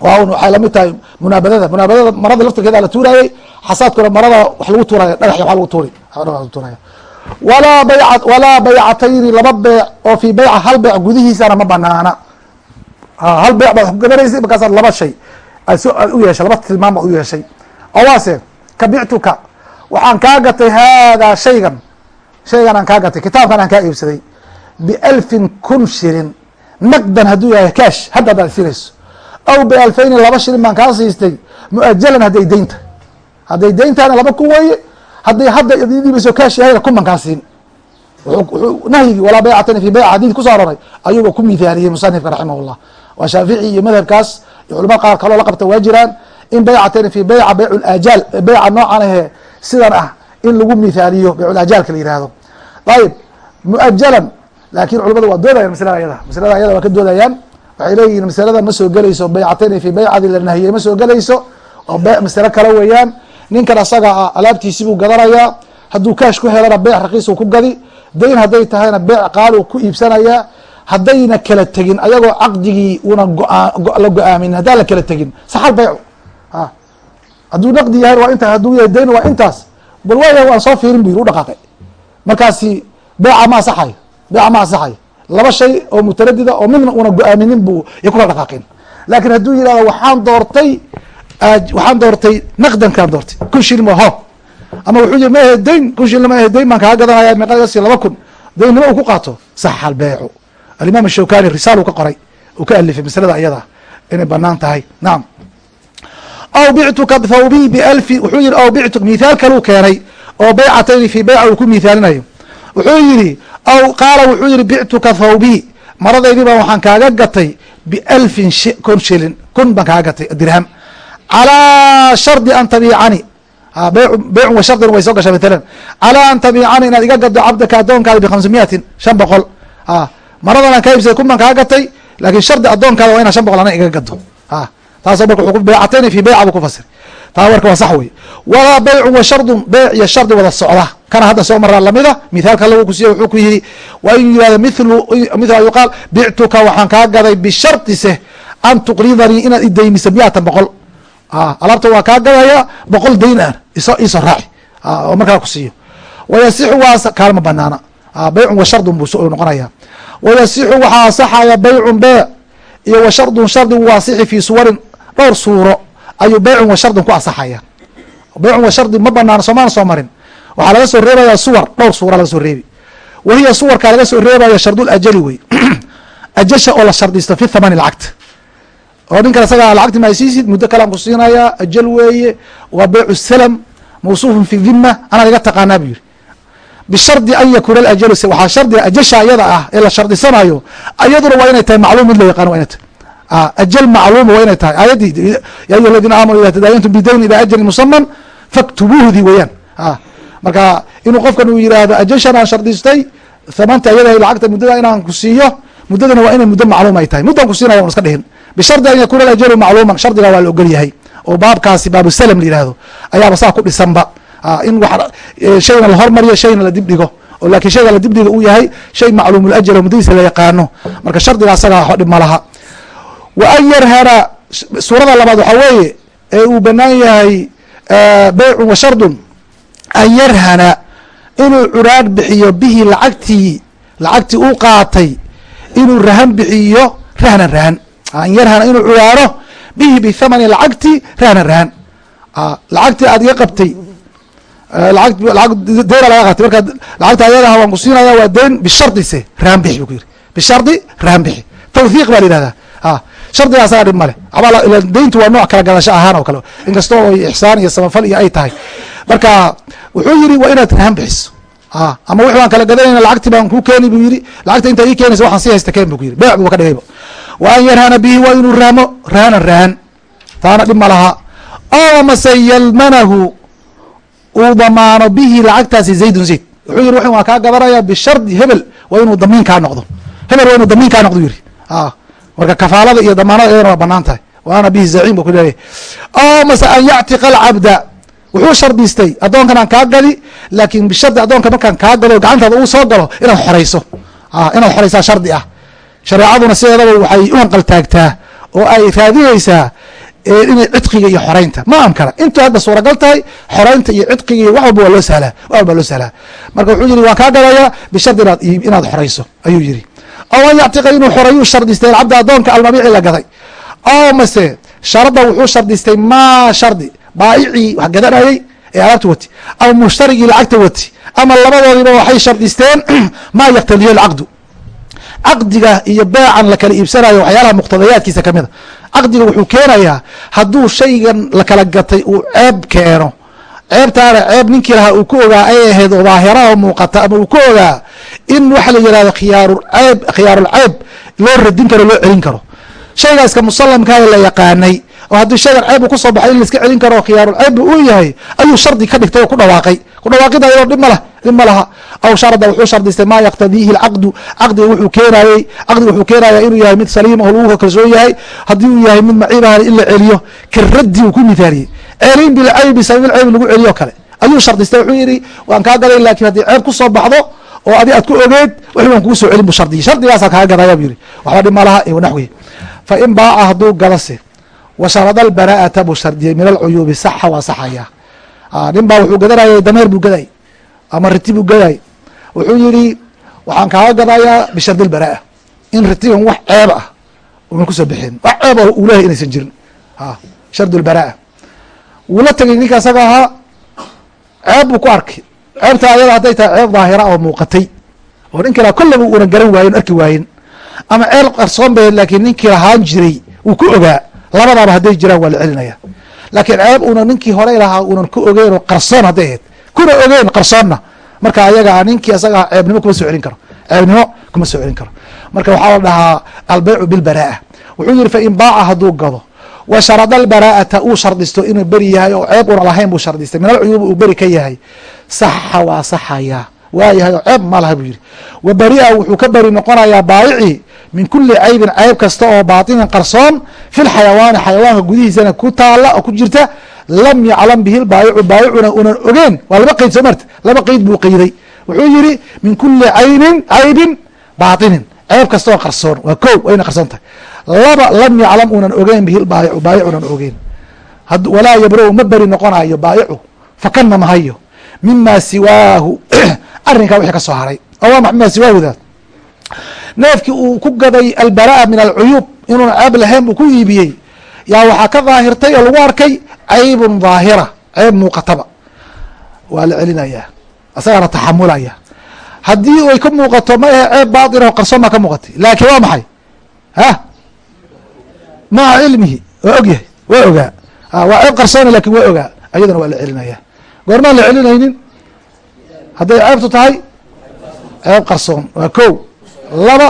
waa un waxay la mid tahay munaabadada. Munaabadada marada laftirkeeda la tuuraayey xasaadkuna marada wax lagu tuuraya dhagax wa lagu tuuri. Tuuraya. Walaa bayca walaa baycatayni laba beec oo fii beyca hal beec gudihiisana ma banaana. Hal beec baad ku gadanaysay markaasaad laba shay aad u yeeshay laba tilmaam u yeeshay. Owaase kabictuka waxaan kaa gatay haadaa shaygan. Shaygan aan kaa gatay kitaabkan aan kaa iibsaday bialfin kun shilin naqdan hadduu yahay kaash hadda hadaad siinayso aw bialfayni laba shilin baan kaa siistay. Muajalan hadday deynta hadday deyntaana laba kun weeye hadday hadda dhiibayso kaash yahayna kun baan kaa siin. Nahyigii walaa baycatani fi bayc xadid kuso aroray ayuuba ku mithaaliyey musanifka raximah llah waa shaafici iyo madhabkaas iyo culamada qaar kaloo la qabta waa jiraan in baycatani fi bayca bayc lajaal bayca noocan ahe sidan ah in lagu mithaaliyo bayculajaalka la yihahdo ayib muajalan laakiin culamadu waa doodayaan maslada ayada. Maslada ayada waa ka doodayaan waxay leeyihiin masalada ma soo gelayso baycatani fi baycadi la nahiyey ma soo gelayso oo masalo kale weeyaan. Ninkan asaga ah alaabtiisi buu gadanayaa hadduu kaash ku helana beyc raqiisuu ku gadi. Dayn hadday tahayna beyc qaali ku iibsanayaa haddayna kala tegin ayagoo caqdigii una la go'aaminin haddaan la kala tegin. Saxal beycu hadduu naqdi yahay waa inta hadduu yahay dayn waa intaas. Bal waaya waan soo fiirin bu yiri u dhaqaaqay. Markaasi beeca ma asaxay beeca ma asaxay laba shay oo mutaradida oo midna una go'aaminin bu ya ku kala dhaqaaqeen laakin hadduu yihahdo waxaan doortay waxaan doortay naqdankaan doortay kun shilin waa hoob ama wuxuu yiri maahe dayn kun shilin maahe dayn baan kaga gadanaya meeqaasi laba kun. Daynnimo uu ku qaato saxa albeecu alimaam shawkani risaal uu ka qoray uu ka alifay masalada iyada inay bannaan tahay. Nacam aw bictuka thawbii bialfi wuxuu yihi aw bictu mithaal kaluu keenay oo baycatayni fi bayca uu ku mithaalinayo. Wuxuu yihi aw qaala wuxuu yihi bictuka thawbii maradaydii baan waxaan kaaga gatay bialfin kun shilin kun baan kaaga gatay dirham. Calىa shardi an tabiicani. Beycun wa shardin way soo gasha matalan calىa an tabiicani inaad iga gado cabdaka adoonkaada bikhamsimiyatin shan boqol. Maradan aan kaa ibsaday kun baan kaa gatay laakiin shardi adoonkaada waa inaa shan boqol ana iga gado taasoo marka beycatayni fi beyca buu ku fasir taa warka waa sax wey walaa beycun wa shardun beyc iyo shardi wada socda kana hadda soo maraa lamida mithaalka lagu kusiiye wuxuu ku yihi waa in yihahdo mithlu mithlu an yuqaal bictuka waxaan kaa gaday bishardise an tuqridanii inaad idaymiso miyatan boqol. Alaabta waa kaa gadaya boqol dayn ah iso iso raaci. Oo markaa kusiiyo wayasixu waa kaalma banaana beycun wa shardun buu noqonaya wayasixu waxaa asaxaya beycun beyc iyo wa shardun shardi waasixi fi suwarin dhowr suuro ayuu beycun wa shardin ku asaxaya beycun wa shardi ma banaana soomaan soo marin waxaa laga soo reebaya suwar dhowr suura laga soo reebi. Wahiya suwarkaa laga soo reebaya shardul ajali wey. Ajasha oo la shardista fi thamani lacagta. Oo ninkan isagaa lacagti ma siisid muddo kalean ku siinayaa ajal weeye waa beycu salam mawsuufun fi dhima anaad iga taqaanaa bu yiri bishardi an yakuuna alajalu waxaa shardiga ajasha ayada ah ee la shardisanayo ayaduna waa inay tahay macluum mid la yaqano waa inay tahay. Ajal macluuma waa inay tahay. Aayaddii ya ayuha aladiina aamanu ida tadaayantum bidayn ila ajalin musaman faktubuuhdii weeyaan marka inuu qofkan uu yiraahdo ajashan aan shardistay thamanta ayada lacagta muddada inaan ku siiyo muddadana waa inay muddo macluum ay tahay. Muddan ku siinaya un iska dhihin. Bishardi an yakuuna alajalu macluuman shardiga waa la ogol yahay. Oo baabkaasi baabu salam la yihahdo ayaaba saa ku dhisanba. In w shayna la hormariyo shayna la dibdhigo oo laakiin shayga la dibdhiga uu yahay shay macluumulajal oo muddadiisa la yaqaano. Marka shardiga asaga waxba dhib ma laha. Wa an yarhana suurada labaad waxaa weeye ee uu banaan yahay beycun wa shardun an yarhana inuu curaag bixiyo bihi lacagtii lacagtii uu qaatay inuu rahan bixiyo rahnan rahan. An yarhana inuu curaaro bihi bithamani lacagti rahnan rahan. Lacagtii aad iga qabtay. Lacag lacag deena laga qaatay. Marka lacagta ayadaha waan ku siinaya waa deyn bishardise rahan bixi bu ku yiri bishardi rahan bixi. Tawthiiq baa la yihahdaa shardiga asaga dhib male deyntu waa nooc kala gadasho ahaan oo kale. Inkastoo ay ixsaan iyo samafal iyo ay tahay marka wuxuu yiri waa inaad rahan bixiso ama wix baan kala gadanayna lacagti baan ku keeni buu yiri lacagta intaa ii keenaysa waxaan sii haysta keen bu ku yiri beec buu ka dhigayba wa an yarhana bihi waa inuu rahmo rahanan rahan taana dhib ma laha. Oo mase yalmanahu uu damaano bihi lacagtaasi zaydun zayd. Wuxuu w waan kaa gadanaya bishardi hebel waa inuu damiin kaa noqdo. Hebel waa inuu damiin kaa noqdo yiri marka kafaalada iyo damaanada iyadana waa bannaan tahay. Wa ana bihi zaciim bu ku leeyahy oo mase an yactiqa alcabda wuxuu shardistay addoonkan aan kaa gadi laakin bishardi addoonka markaan kaa gado gacantaada uu soo galo inaad xorayso. Inaad xoraysaa shardi ah. Shareecaduna sideedaba waxay u hanqaltaagtaa oo ay raadinaysaa inay cidqiga iyo xoraynta. Ma amkana intuu hadda suuragal tahay xoraynta iyo cidqiga iyo wax walba waa loo sahlaa wax walba loo sahlaa marka wuxuu yiri waan kaa gadayaa bishardi inaad inaad xorayso ayuu yiri oo an yactiqa inuu xorayuu shardistay alcabda addoonka almabiici la gaday. Oo mase sharada wuxuu shardistay maa shardi baayicii wax gadanayey ee alaabta wati. Ama mushtarigii lacagta wati. Ama labadoodiiba waxay shardisteen maa yaktaliyo alcaqdu caqdiga iyo beecan la kala iibsanayo waxyaalaha muqtadayaadkiisa kamida caqdiga wuxuu keenayaa hadduu shaygan la kala gatay uu ceeb keeno ceebtaana ceeb ninkii lahaa uu ku ogaa ay ahayd oo daahira muuqata ama uu ku ogaa in waxa la yihahdo khiyaarulceeb khiyaarulceeb loo radin karo loo celin karo shaygaaska musalamkaa la yaqaanay oo haddii shaygan ceeb uu ku soo baxay in laiska celin karo khiyaarulceebba uu yahay ayuu shardi ka dhigtay oo ku dhawaaqay. Ku dhawaaqida ayadoo dhib malah dhib ma laha. Aw sharada wuxuu shardistay maa yaktadiihi lcaqdu caqdiga wuxuu keenayey caqdiga wuxuu keenaya inuu yahay mid saliim oo lagu kalsoon yahay haddii uu yahay mid maciibahan in la celiyo karaddi uu ku mithaaliyey celin bilcaybi sababilcaybi lagu celiyo kale. Ayuu shardistay wuxuu yihi waan kaa gaday laakiin haddii ceeb ku soo baxdo oo adi aad ku ogeed wixi waan kugu soo celin bu shardiyi shardigaasaa kaaga gadaya bu yihi waxba dhib ma laha naxwi fa in baaca hadduu gadase wa sharada albaraa'ata buu shardiyey min alcuyuubi saxa waa saxaya. Nin baa wuxuu gadanayay dameer buu gaday ama riti buu gaday. Wuxuu yihi waxaan kaaga gadayaa bishardi lbaraa in ritigan wax ceeb ah una ku soo bixin. Wax ceeb ah uu lehay inaysan jirin. Shard lbaraa wuu la tegay ninka asaga ahaa ceeb buu ku arkay ceebta ayada hadday tahay ceeb daahira oo muuqatay oo ninki lahaa kollaba una garan waayen arki waayen ama ceel qarsoon ba laakiin ninkii lahaan jiray uu ku ogaa. Labadaaba hadday jiraan waa la celinaya. Laakiin ceeb una ninkii horey lahaa unan ku ogeyn oo qarsoon hadday ahayd. Kuna ogeyn qarsoonna. Marka ayaga ninkii asaga ceebnimo kuma soo celin karo. Ceebnimo kuma soo celin karo. Marka waxaa la dhahaa albeycu bilbaraa wuxuu yihi fain baaca hadduu gado wa sharada albaraa'ata uu shardisto inuu beri yahay oo ceeb una lahayn buu shardistay. Min alcuyuubi uu beri ka yahay. Saxa waa saxaya. Waayahay oo ceeb ma laha buu yihi wa beria wuxuu ka beri noqonayaa baayicii min kuli caybin ceyb kasta oo baatinin qarsoon fi lxayawaani xayawaanka gudihiisana ku taala oo ku jirta. Lam yaclam bihi lbaayicu baayicuna unan ogeen waa laba qeyd soo marta laba qeyd buu qeyday wuxuu yihi min kuli caynin caybin baatinin. Ceeb kasta oo qarsoon. Waa ko wayna qarsoon tahay laba lam yaclam unan ogeyn bihi lbaayicu baayicunan ogeyn. Walaa yabro ma beri noqonayo baayicu fakana mahayo. Mima siwaahu arrinkaa wixii ka soo haray. Oo waa mima siwaahuda neefkii uu ku gaday albara'a min alcuyuub inuuna ceeb lahayn uu ku iibiyey. Yaa waxaa ka daahirtay oo lagu arkay caybun daahira ceeb muuqataba. Waa la celinayaa. Asagaana taxamulaya. Haddii ay ka muuqato ma ahe ceeb baatin oo qarsoon baa ka muuqatay. Laakiin waa maxay? Ha maca cilmihi? Waa og waa ogaa. Waa ceeb qarsoona laakiin waa ogaa. Ayadana waa la celinaya. Goormaan la celinaynin? Hadday ceebtu tahay? Ceeb qarsoon. Waa ko laba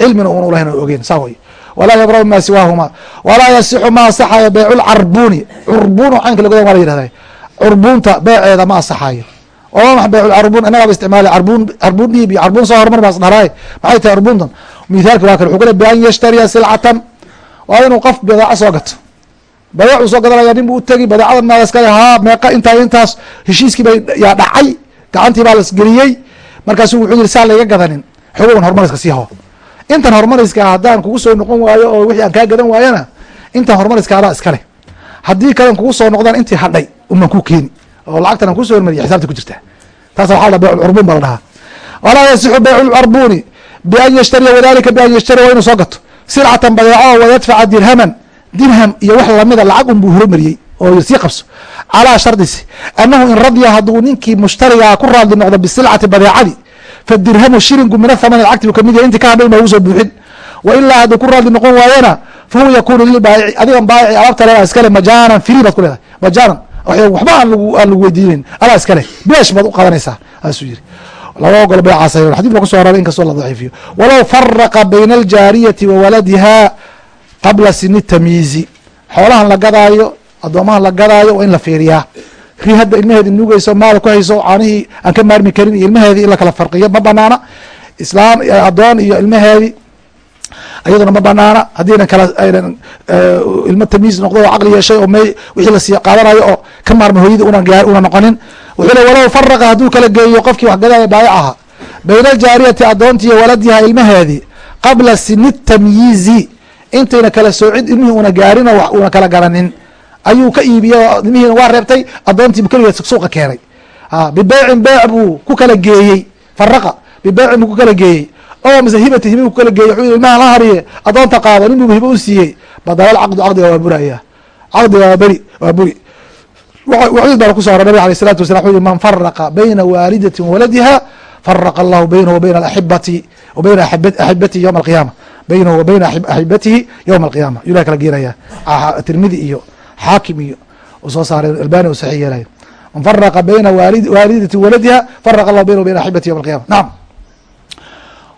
cilmina una ulahayn o ogeyn. Saa way walaa yabrau ma siwaahuma. Walaa yasixu ma asaxayo beycu lcarbuni curbun caynka lagodan waa la yihahda curbuunta beeceeda ma asaxayo oo ma beyclcarbun inagaaba isticmaala carbun carbun dhiib iyo carbun soo hormar baas dharaay maxay tahay carbuntan mithaalka waa kale. Wuxuu kule bi an yashtariya silcatan waa inuu qof badeeco soo gato. Badeecuu soo gadanaya nin bu utegi badeecadan maa iska haa meeqa intaa intaas heshiiskii ba yaa dhacay gacantii baa lasgeliyey markaasu wuxuu yihi saa layga gadanin xogogan hormariska sii ho intan hormariska haddaan kugu soo noqon waayo oo wixii aan kaa gadan waayana intan hormariska adaa iskale haddii kalen kugu soo noqdaan intii hadhay uman ku keeni oo lacagtan aan ku soo hormariya xisaabta ku jirta. Taas waxa la beyc lcurbuun baa la dhahaa. Walaa yasixu beycu lcarbuni bian yashtariya wadalika bian yashtariya waa inuu soo gato silcatan badeeco wayadfaca dirhaman dirham iyo wax lamida lacag un buu hormariyey oo sii qabso. Calaa shardisi annahu in radya hadduu ninkii mushtarigaa ku raadli noqdo bisilcati badeecadi fadirhamu shirinku min athamani lacagti bu ka mid yahay inti ka hadhay baa ugusoo buuxin. Wa ilaa hadduu ku raadli noqon waayana fahuwa yakunu lilbaayici adigan baayici alaabta leedaa iskale majaanan free baad ku leedahay. Majaanan waxba aan lagu weydiinin alaa iskale beesh baad u qadanaysaa saasuu yiri laba ogolo beecaas xadid baa kuso horaray in kastoo la daciifiyo. Walow faraqa bayna aljaariyati wa waladiha qabla sini tamyiizi xoolahan la gadaayo addoomahan la gadaayo waa in la fiiriyaa. Ri hadda ilmaheedi nugeyso maala ku hayso caanihii aan ka maarmi karin iyo ilmaheedii in la kala farqiyo ma banaana islaam addoon iyo ilmaheedi ayaduna ma banaana. Kala aynan ilmo tamyiiz noqdo oo caqli yeeshay oo wixii la sii qaadanayo oo ka maarma hooyadii una noqonin. Wuxuu le walow faraqa hadduu kala geeyo qofkii wax gadaya baayacaha bayna aljaariyati addoonti iyo waladiha ilmaheedii qabla sini tamyiizi intayna kala soocid ilmihii una gaarin oo una kala garanin. Ayuu ka iibiyey ilmihiina waa reebtay addoontii keligeed suuqa keenay. Bibeycin beyc buu ku kala geeyey faraqa bibeycin buu ku kala geeyey oo mise hibati hibi ku kala geeyey wuxuu ilmaha la hariye addoonta qaado nin buu hibo u siiyey. Badalal caqdu caqdiga waa buraya caqdiga waa beri waa buri. Wxdiis baa kuso hora nabig alay salatu wasala wuxuu yihi man faraqa bayna waalidatin waladiha faraqa allahu baynahu wa bayna axibati wa bayna axibatihi yowma alqiyaama baynahu wa axibatihi yowma alqiyaama yuu kala geenaya tirmidi iyo xaakim iyo u soo albani u saxiix man faraqa bayna waalidati waladiha faraqa allahu baynahu bayna axibati yowma alqiyama nacam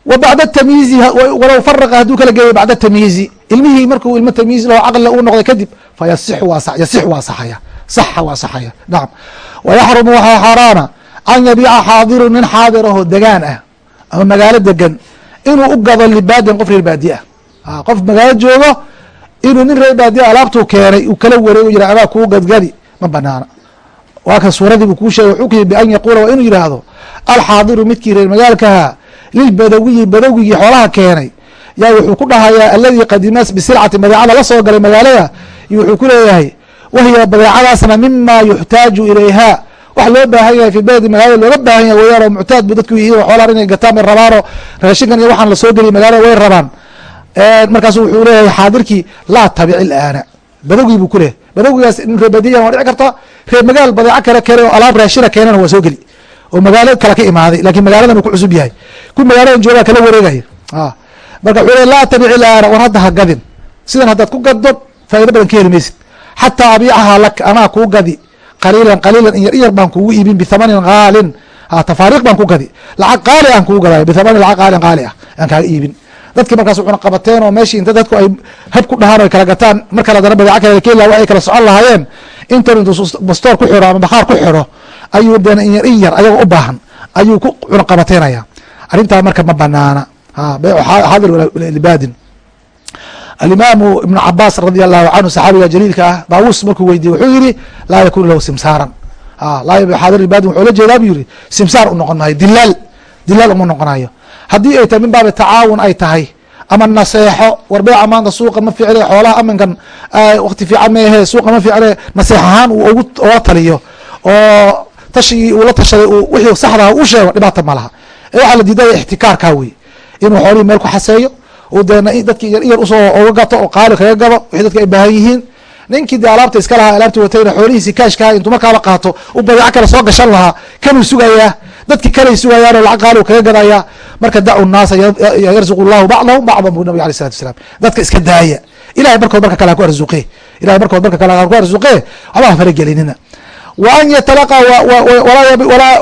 wa bacda tamyiizi walow faraqa hadduu kala geeyo bacda tamyiizi ilmihii markuu ilmo tamyiiz laho caqlila uu noqday kadib fa yasixu waa saxaya. Saxa waa saxaya. Nacam wayaxrumu waxaa xaaraana an yabiica xaadiru nin xaadir degaan ah ama magaalo degan inuu u gado libaadin qof reer baadiye ah. Qof magaalo joogo inuu nin reer baadiye alaabtuu keenay uu kala wareego yira adaa kuu gadgadi ma banaana. Waa kan kuu sheegay wuxuu ku bian yaquula waa inuu yidhaahdo alxaadiru midkii reer magaalkaha lilbadawiyi badawigii xoolaha keenay. Yaa wuxuu ku dhahayaa aladii qadimas bisilcati badeecada la soo galay magaalada. Iyo wuxuu ku leeyahay wahiya badeecadaasna mima yuxtaaju ilayha wax loo baahan yahay fi beledi magaalada looga baahan yahay weyaan oo muctaad bu dadku yihiin oo xoolahan inay gataan bay rabaanoo raashinkan iyo waxaan la soo geliy magaalada way rabaan. Markaasu wuxuu leeyahay xaadirkii laa tabic ilaana badawgii buu kuleeyahy badawgigaas reer badiyan waa dhici karta reer magaal badeeco kale kale oo alaab raashina keenana waa soo geli. Oo magaalo kale ka imaaday laakiin magaaladan uu ku cusub yahay ku magaaladan joogaa kala wareegaya. Marka wuxuu le laa tabic ilaana war hadda ha gadin. Sidan haddaad ku gaddo faa'ido badan ka heli maysid xataa abiicahaa lak anaa kuu gadi qaliilan qaliilan inyar inyar baan kugu iibin bithamanin qaalin. Tafaariiq baan ku gadi lacag qaali aan kugu gadayo bithamanin lacag qaalin qaali ah aan kaaga iibin. Dadkii markaas wuxuna qabateen oo meeshii inta dadku ay hab ku dhahaan o kala gataan mar kale haddana badeeco kale keli laha waxay kala socon lahaayeen. Intuu bastoor ku xidho ama bakhaar ku xidho ayuu deen inyar in yar ayagoo u baahan ayuu ku cuna arrintaa marka ma banaana. Xaadir libaadin. Alimaamu ibnu cabaas radi allahu canhu saxaabiga jaliilka ah daawus markuu weydiye wuxuu yihi laa yakunu lahu simsaaran. Xaadir libaadin wuxuu la jeedaa buu yihi simsaar u noqon maayo dilaal dilaal uma noqonayo haddii ay tahay min baabi tacaawun ay tahay ama naseexo warbeeca maanta suuqa ma fiicne xoolaha aminkan wakti fiican meehe suuqa ma fiicne naseex ahaan uu ola taliyo oo tashigii uu la tashaday wixii saxdaha u sheego dhibaata ma laha waxaa la diidaya ixtikaarkaa wey inuu xoolihii meel ku xaseeyo uu deena dadkii yar yar u soo oga gato oo qaali kaga gado wixii dadka ay baahan yihiin. Ninkii dee alaabta iska lahaa alaabta watayna xoolihiisi kaashkaha intuu markaaba qaato u badeeco kale soo gashan lahaa kanuu sugayaa dadki kaley sugayaanoo lacag qaali u kaga gadaya marka dacu naasa yarzuq llahu bacdahum bacdan bu nabig alay salatu wasalaam dadka iska daaya. Ilahay markood marka kale ha ku arzuqe ilahay markood marka kale ha ku arzuqe waxba ha faragelinina. Wa an yatalaqa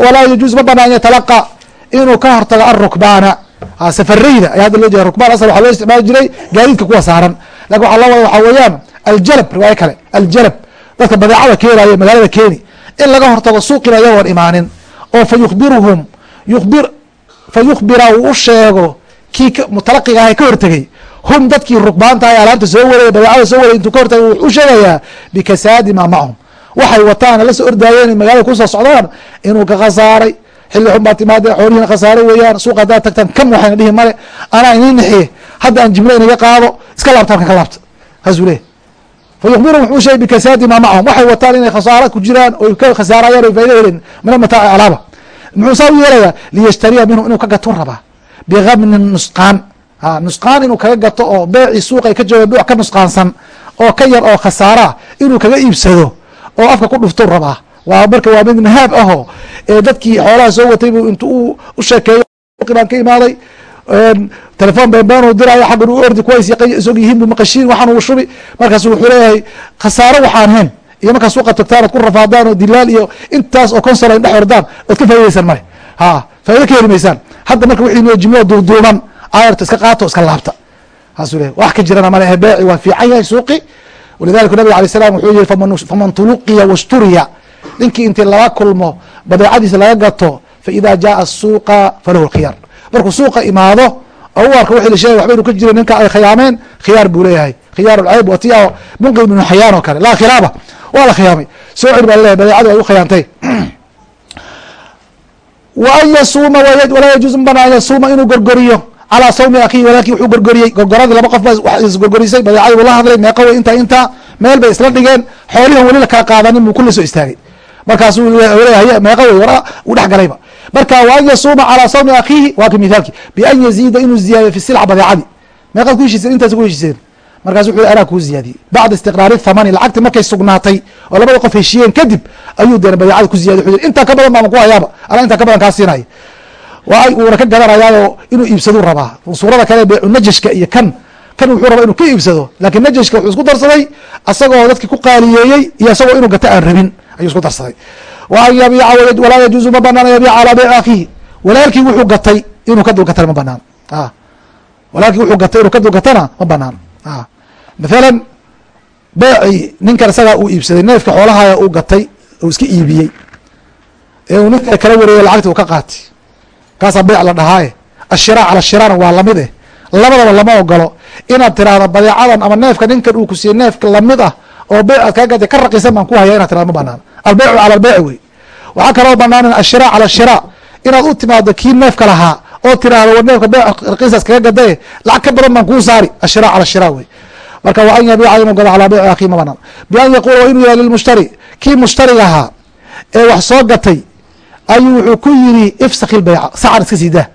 walaa yajuuz ma bana an yatalaqa inuu ka hortago arukbaana safarayda ayaa hadda loo jeeda rukbaan asal waxaa loo isticmaali jiray gaadiidka kuwa saaran. Lakin waxaa loo wada waxaa weeyaan aljalab riwaayo kale. Aljalab. Dadka badeecada keenaya magaalada keeni in laga hortago suuqina iyagoon imaanin oo fa yukhbiruhum yubir fa yukhbira uu u sheego kii mutalaqiga aha ka hortegey hum dadkii rukbaanta ee alaabta soo wareey badeecada soo wareey intuu ka hortagay wuxuu sheegayaa bikasaadi maa macahum waxay wataana la soo ordaayeen magaalada ku soo socdaan inuu ka khasaaray xilli xun baa timaadee xoolihiina khasaare weeyaan suuq haddaad tagtaan kam waxayna dhihi male anaa iniin nixiye hadda aan jimlo inaga qaado iska laabta halkan ka laabta saasuu leeyahy wuxuu sheegay bikasaadi maa macahum waxay wataan inay khasaaro ku jiraan oy ka khasaarayaan oy faaida helin mina mataaci alaaba. Muxuu saa u yeelayaa liyashtariya minhu inuu ka gato rabaa. Bigamnin nusqaan. Nusqaan inuu kaga gato oo beecii suuqay ka jooga dhuuc ka nusqaansan oo ka yar oo khasaara ah inuu kaga iibsado oo afka ku dhuftu rabaa waa marka waa mid nahaab aho ee dadkii xoolaha soo watay buu intuu u sheekeeyo baan ka imaaday telefon beenbeen uu diraayo xaggan u ordi kuways isog yihiin bu maqashiin waxaan uu shubi. Markaasu wuxuu leeyahay khasaaro waxaan hayn iyo markaa suuqa tagtaan ad ku rafaadaan oo dilaal iyo intaas oo consol dhex ordaan ood ka faa'idaysaan male ha faa'ido ka heli maysaan. Hadda marka wixii jimlada duuduuban ayarta iska qaato iska laabta. Saasuu leeyahy wax ka jirana male beeci waa fiican yahay suuqi. Walidalika nabig alay salam wuxuu yihi faman tuluqiya washturiya ninkii intii lala kulmo badeecadiisa laga gato faida jaaa suuqa falahu khiyaar markuu suuqa imaado oo u arka wii sheegay waba inu ka jira ninka ay khiyaameen? Khiyaar buu leeyahay. Khiyaar ceyb wati munqid bnu xayaan oo kale. Laa khilaaba. Waa la khiyaamay. Soo cel baa laleeyahy badeecadu ay u khiyaantay. Wan yasuuma walaa yajuuzu ma an yasuuma inuu gorgoriyo. Calaa sawmi akihi walaalkii wuxuu gorgoriyey. Gorgoradii laba qof baa isgorgorisay badeecadii ula hadlay. Meeqa wey intaa intaa. Meel bay isla dhigeen. Xoolihan weli lakaa qaadanin buu kulli soo istaagay markaasuu leeyahay meeqa wey wara uu dhex galayba. Marka wa an yasuuma calaa sawmi akiihi waa ka mithaalki bian yaziida inuu ziyaadiyo fi silca badeecadii. Meeqaad ku heshiiseen intaas ku heshiiseen. Markaasu wuxuu anaa kuu ziyaadiyey. Bacda istiqraari thamani lacagti markay sugnaatay oo labada qof heshiyeen kadib ayuu deena badeecada ku ziyadiy intaa ka badan baan ku hayaaba. Anaa intaa ka badan kaa siinaya waa uuna ka gadanayaayo inuu iibsaduu rabaa. Suurada kale beecu najashka iyo kan kan wuxuu rabaa inuu ka iibsado laakiin najashka wuxuu isku darsaday asagoo dadki ku qaaliyeeyey iyo isagoo inuu gato aan rabin ayuu isku darsaday. Wa an yabiica walaa yajuuzu ma banaana yabiica calaa beyci akhiihi walaalkii wuxuu gatay inuu ka dulgatana ma banaan. Walaalkii wuxuu gatay inuu ka dulgatana ma banaan. Mathalan beecii ninkan isagaa uu iibsaday neefka xoolahaya uu gatay uu iska iibiyey. Ee uu ninka kala wareegay lacagti uu ka qaatay. Kaasaa beyc la dhahaaye ashira cala shiraana waa la mid eh. Labadaba lama ogolo inaad tiraahdo badeecadan ama neefka ninkan uu ku siiyey neefka la mid ah oo beyc aad kaa gatay ka raqiisan baan ku haya inad tirado ma banaan. Albeycu cala albeyci wey waxaa kaloo banaanan ashira cala shira inaad u timaado kii neefka lahaa oo tiraahdo war neefka beyc raqiisaas kaga gadaye lacag ka badan baan kuu saari. Ashira cala shira wey. Marka wa an yabiica inuu gado calaa beyci akii ma banaan. Bian yaquula wa inuu yahay lilmushtari kii mushtariga ahaa ee wax soo gatay ayuu wuxuu ku yiri ifsaki lbeyca sacan iska siidaa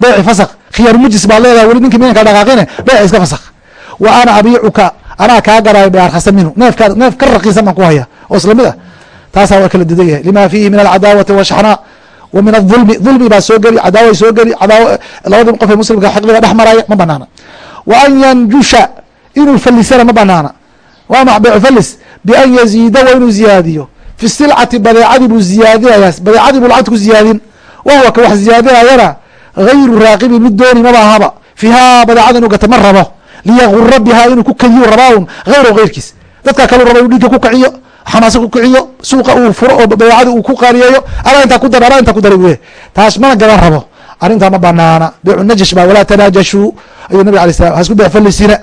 beyci fasak khiyaar mujis baa leedahay weli ninkii minanka dhaqaaqine beyca iska fasak wa ana abiicuka anaa kaa gadaayo bearkasa minhu. Neefka neef ka raqiisan baan ku haya oo isla mid ah taasaa waa kala dudan yahay. Lima fiihi min alcadaawati washaxnaa wa min aulmi dulmi baa soo geli cadaawa soo geli labadii qof ee muslimka xiqdiga dhex maraya ma banaana wa an yanjusha inuu falisana ma banaana falis bian yaziida wa inuu ziyaadiyo. Fi silcati badeecadii buu ziyaadinaya badeecadii buu lacagta ku ziyaadin. Wahuwa ka wax ziyaadinayana gayru raaqibin mid dooni maba ahaba fiihaa badeecada inuu gata ma rabo liyagura bihaa inuu ku kadiyu rabaa un hayro keyrkiis dadkaa kaluu raba inu dhiigka ku kiciyo xamaasa ku kiciyo suuqa uu furo oo badeecada uu ku qaaliyeeyo. Alaa intaa ku dar alaa intaa ku daray weye. Taas mana gadan rabo. Arrintaa ma banaana beycu najash baa walaa tanaajashuu ayuu nabig alay slam hasku beyc falisina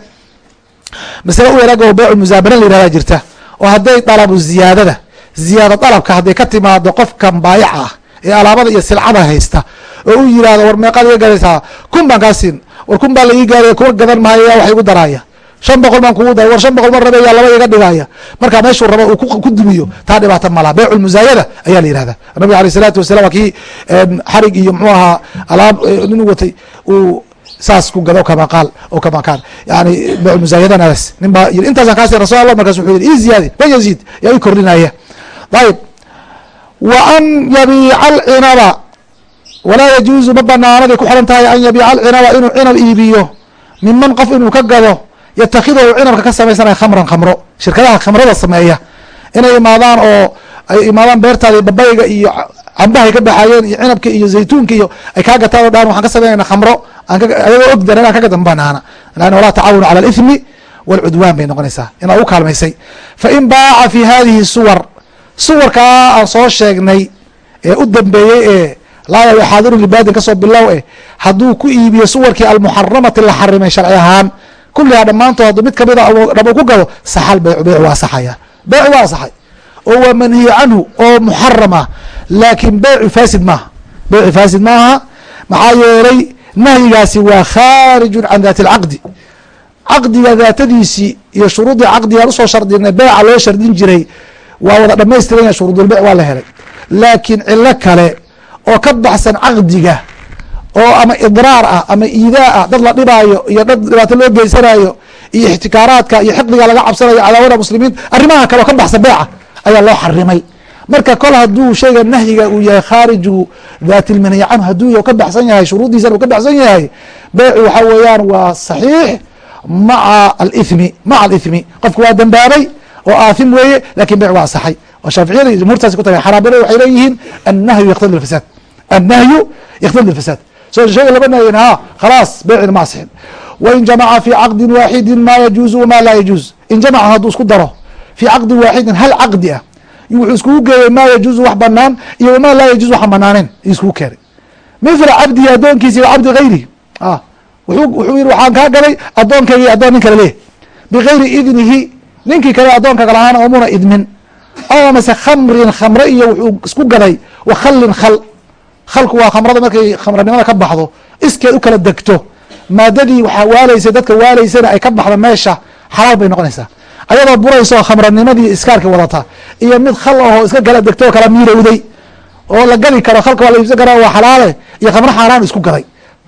masale u yaraga oo beycu musaabana la yihahdaa jirta oo hadday dalabu ziyaadada ziyaado dalabka hadday ka timaado qofkan baayaca ah ee alaabada iyo silcada haysta oo u yiraahdo war meeqaad iga gadaysaa kun baan kaa siin war baa la ii gaadaya kuwa gadan maayo yaa wax igu daraaya. Shan boqol baan kugu daray war shan boqol ma rabeyaa laba iga dhigaya marka meeshuu rabo uu ku dumiyo taa dhibaato malaha beycu lmusaayada ayaa la yihahda nabiga aleyh isalaatu wasalam waa kii xarig iyo muxuu ahaa alaab nin watay uu saas ku gado kama qaal oo kama kaan yani beycu musaayadanaas nin baa yiri intaasaan kaasi rasul allah markaas wuxuu yiri ii ziyaadi yaziid yaa ii kordhinaya ayib wa an yabiica alcinaba walaa yajuuzu ma banaanaday ku xiran tahay an yabiica alcinaba inuu cinab iibiyo. Miman qof inuu ka gado yatakhidahu cinabka ka samaysanaya khamran khamro. Shirkadaha khamrada sameeya. Inay imaadaan oo ay imaadaan beertaada babayga iyo cambahay ka baxaayeen iyo cinabka iyo zaytuunka iyo ay kaa gataan o dhan waxaan ka sameynayna khamro. Ayagoo ogdan inaan ka gadan banaana lanna walaa tacaawanu cala alithmi walcudwaan bay noqonaysaa. Inaad u kaalmaysay. Fain baaca fi hadihi suwar suwarkaa aan soo sheegnay ee u dambeeyey ee laa yaxaadiru libaadin ka soo bilow eh. Hadduu ku iibiyo suwarkii almuxaramati la xarimay sharci ahaan kullihaa dhammaantood hadduu mid kamida dhab ku gado saxal beycu beyc waa saxaya. Beyc waa saxay. Oo waa manhiyu canhu oo muxaram ah laakiin beycu faasid maaha. Beycu faasid maaha maxaa yeelay nahyigaasi waa khaarijun can daati alcaqdi. Caqdiga daatadiisii iyo shuruuddii caqdigaan u soo shardinay beyca loo shardin jiray waa wada dhamaystiran yahay shuruudulbeyc waa la helay. Laakiin cilo kale oo ka baxsan caqdiga oo ama idraar ah ama iidaa ah dad la dhibaayo iyo dad dhibaato loo geysanayo iyo ixtikaaraadka iyo xiqdiga laga cabsanayo cadaawada muslimiin arrimaha kale oo ka baxsan beeca ayaa loo xarimay. Marka kol hadduu shayga nahyiga uu yahay khaariju daati lmanhi canhu hadduu ka baxsan yahay shuruuddiisan uu ka baxsan yahay beycu waxaa weeyaan waa saxiix maca alithmi maca alithmi. Qofku waa dembaabay oo aathim weeye laakiin beyc waa asaxay oo shaaficiyada jumhuurtaasi ku tagay xanaabilada waxay leeyihiin annahyu yaqtadi lfasaad annahyu yaqtadi lfasaad so shayga laba nahyin ha khalaas beycina ma asixin wain jamaca fi caqdin waaxidin ma yajuuzu wama laa yajuuz in jamaca hadduu isku daro fi caqdin waaxidin hal caqdi ah wuxuu iskugu geeyey ma yajuuzu wax banaan iyo wama laa yajuuz waxaan banaaneyn iskugu keenay mithla cabdihi addoonkiisi cabdi gayrihi wuxuu yihi waxaan kaa galay addoonkayga addoon nin kale leh bigayri idnihi ninkii kale addoonka kalahaana oomuna idmin aw mase khamrin khamre iyo wuxuu isku gaday wa khallin khal khalku waa khamrada markay khamranimada ka baxdo iskeed u kala degto. Maadadii waxaa waalaysay dadka waalaysana ay ka baxdo meesha xalaal bay noqonaysaa. Ayadoo burayso khamranimadii iskaarka wadata iyo mid khal ahoo iska kala degto oo kala miirowday oo la gadi karo khalka waa la iibsan karaa waa xalaale iyo khamro xaaraan isku gaday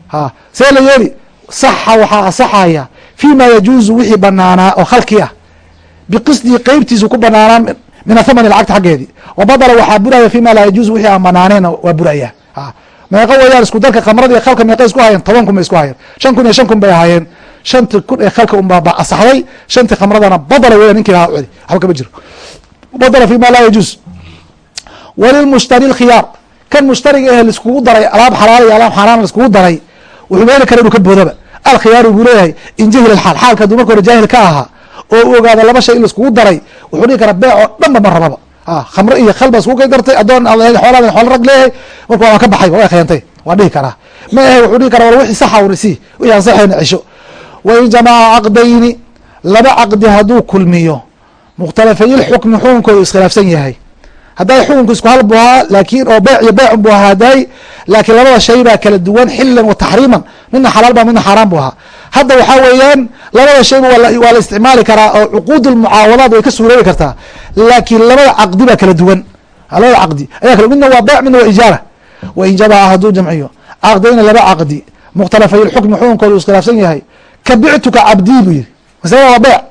ha see la yeeli saxa waxaa asaxaya fi ma yajuuzu wixii banaanaa oo khalkii ah. Biqisdii qeybtiisu ku banaanaa min athamani lacagta xaggeedii. Wa waxaa buraya fi ma laa yajuuzu wixii aan banaaneen waa buraya meeqo weeyaan isku darka khamrada iyo khalka meeqay isku hayeen toban kun bay isku hayeen shan kun iyo shan kun bay ahaayeen shanti kun ee khalka unbaa ba asaxday shanti khamradana badala weya ninkii lahaa celi waxba kama jiro. Badala fi ma laa yajuuz. Walilmushtari lkhiyaar kan mushtariga ahe laiskugu daray alaab xalaal iyo alaab xaaraan laiskugu daray wuxuu meeli kara inuu ka boodaba. Alkhiyaaru buu leeyahay in jahil alxaal xaalka hadduu marka hore jaahil ka ahaa oo u ogaado laba shay in laiskugu daray wuxuu dhihi karaa beec oo dhanba ma rababa khamre iyo khal baa iskugu kay dartay adoon xoolaada xoola rag leeyahay marka waan ka baxay waa khiyaantay waa dhihi karaa. Ma ahe wuxuu dhihi karaa war wixii saxa un si wixii aan saxayna cisho wain jamaca caqdayni laba caqdi hadduu kulmiyo mukhtalafayilxukmi xukunkoodu iskhilaafsan yahay hadday xukunku isku hal ahaa laakiin oo beyc iyo beycun bu ahaa haday laakiin labada shay baa kala duwan xilan wa taxriiman. Midna xalaal ba midna xaaraan bu ahaa. Hadda waxaa weeyaan labada shayba waa la isticmaali karaa oo cuquud lmucaawadaad way ka suuroobi kartaa. Laakiin labada caqdi baa kala duwan. Labada caqdi. Ayaa kala midna waa beyc midna waa ijaara. Wain jamaca hadduu jamciyo. Caqdayna laba caqdi. Mukhtalafay lxukmi xukunkoodu iskhilaafsan yahay. Ka bictuka cabdii buu yihi masalada waa beyc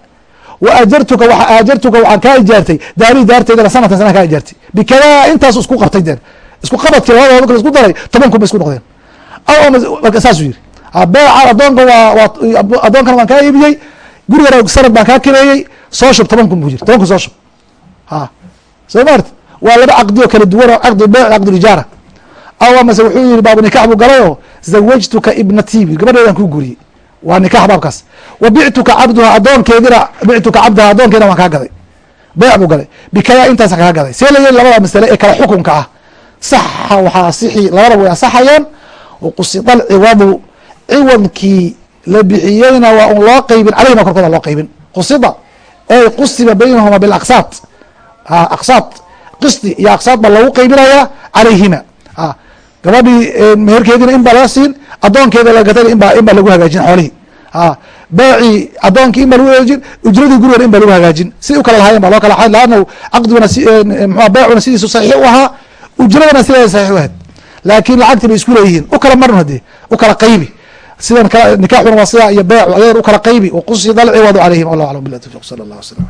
wa ajartuka aajartuka waxaan kaa ijaartay daari daarteydana sanatan sana kaa ijaartay bikadaa intaasu isku qabtay deen isku qabadki labadooda marka isku daray toban kun bay isku noqdeen marka saasuu yihi beeca adoonka waa addoonkana waan kaa iibiyey gurigana sanad baan kaa kireeyey soo shub toban kun buu yiri toban kun soo shub ha soo maarti waa laba caqdi oo kala duwan caqdi beyc caqdi ijaara aw amase wuxuu yihi baabu nikax buu galay oo zawajtuka ibnatii gabadheedan kuu guriyey waa nikax baabkaas. Wa bictuka cabduha adoonkeedina bictuka cabdaha adoonkeedina waan kaa gaday. Beyc buu galay. Bikayaa intaasa kaa gaday. See layihi labada masale ee kale xukunka ah. Saxa waxaa asixi labadaba way asaxayaan waqusida alciwadu ciwadkii la bixiyeyna waa un loo qeybin caleyhima korkooda loo qeybin qusida ey qusiba baynahuma bilaqsaad aqsaad. Qisdi iyo aqsaad baa loogu qeybinayaa calayhima gabadhii meherkeediina in baa laga siin adoonkeeda lagatayna inba in baa lagu hagaajin xoolihii. Beecii adoonkii in baa lagu hagaajin ujradii gurigana in lagu hagaajin. Si u kala lahayen ba loo kala laanna caqdiguna mxua beecuna sidiisu saxiix u ahaa ujradana sideeda saxiix u ahayd. Laakiin lacagtii bay isku leeyihiin. U kala marn hadee u kala qaybi. Sidan nikaxuna waa sida iyo beecu ayadan u kala qaybi. Waqusida alciwadu calayhim wallah aclam tawfiq sala allah waslam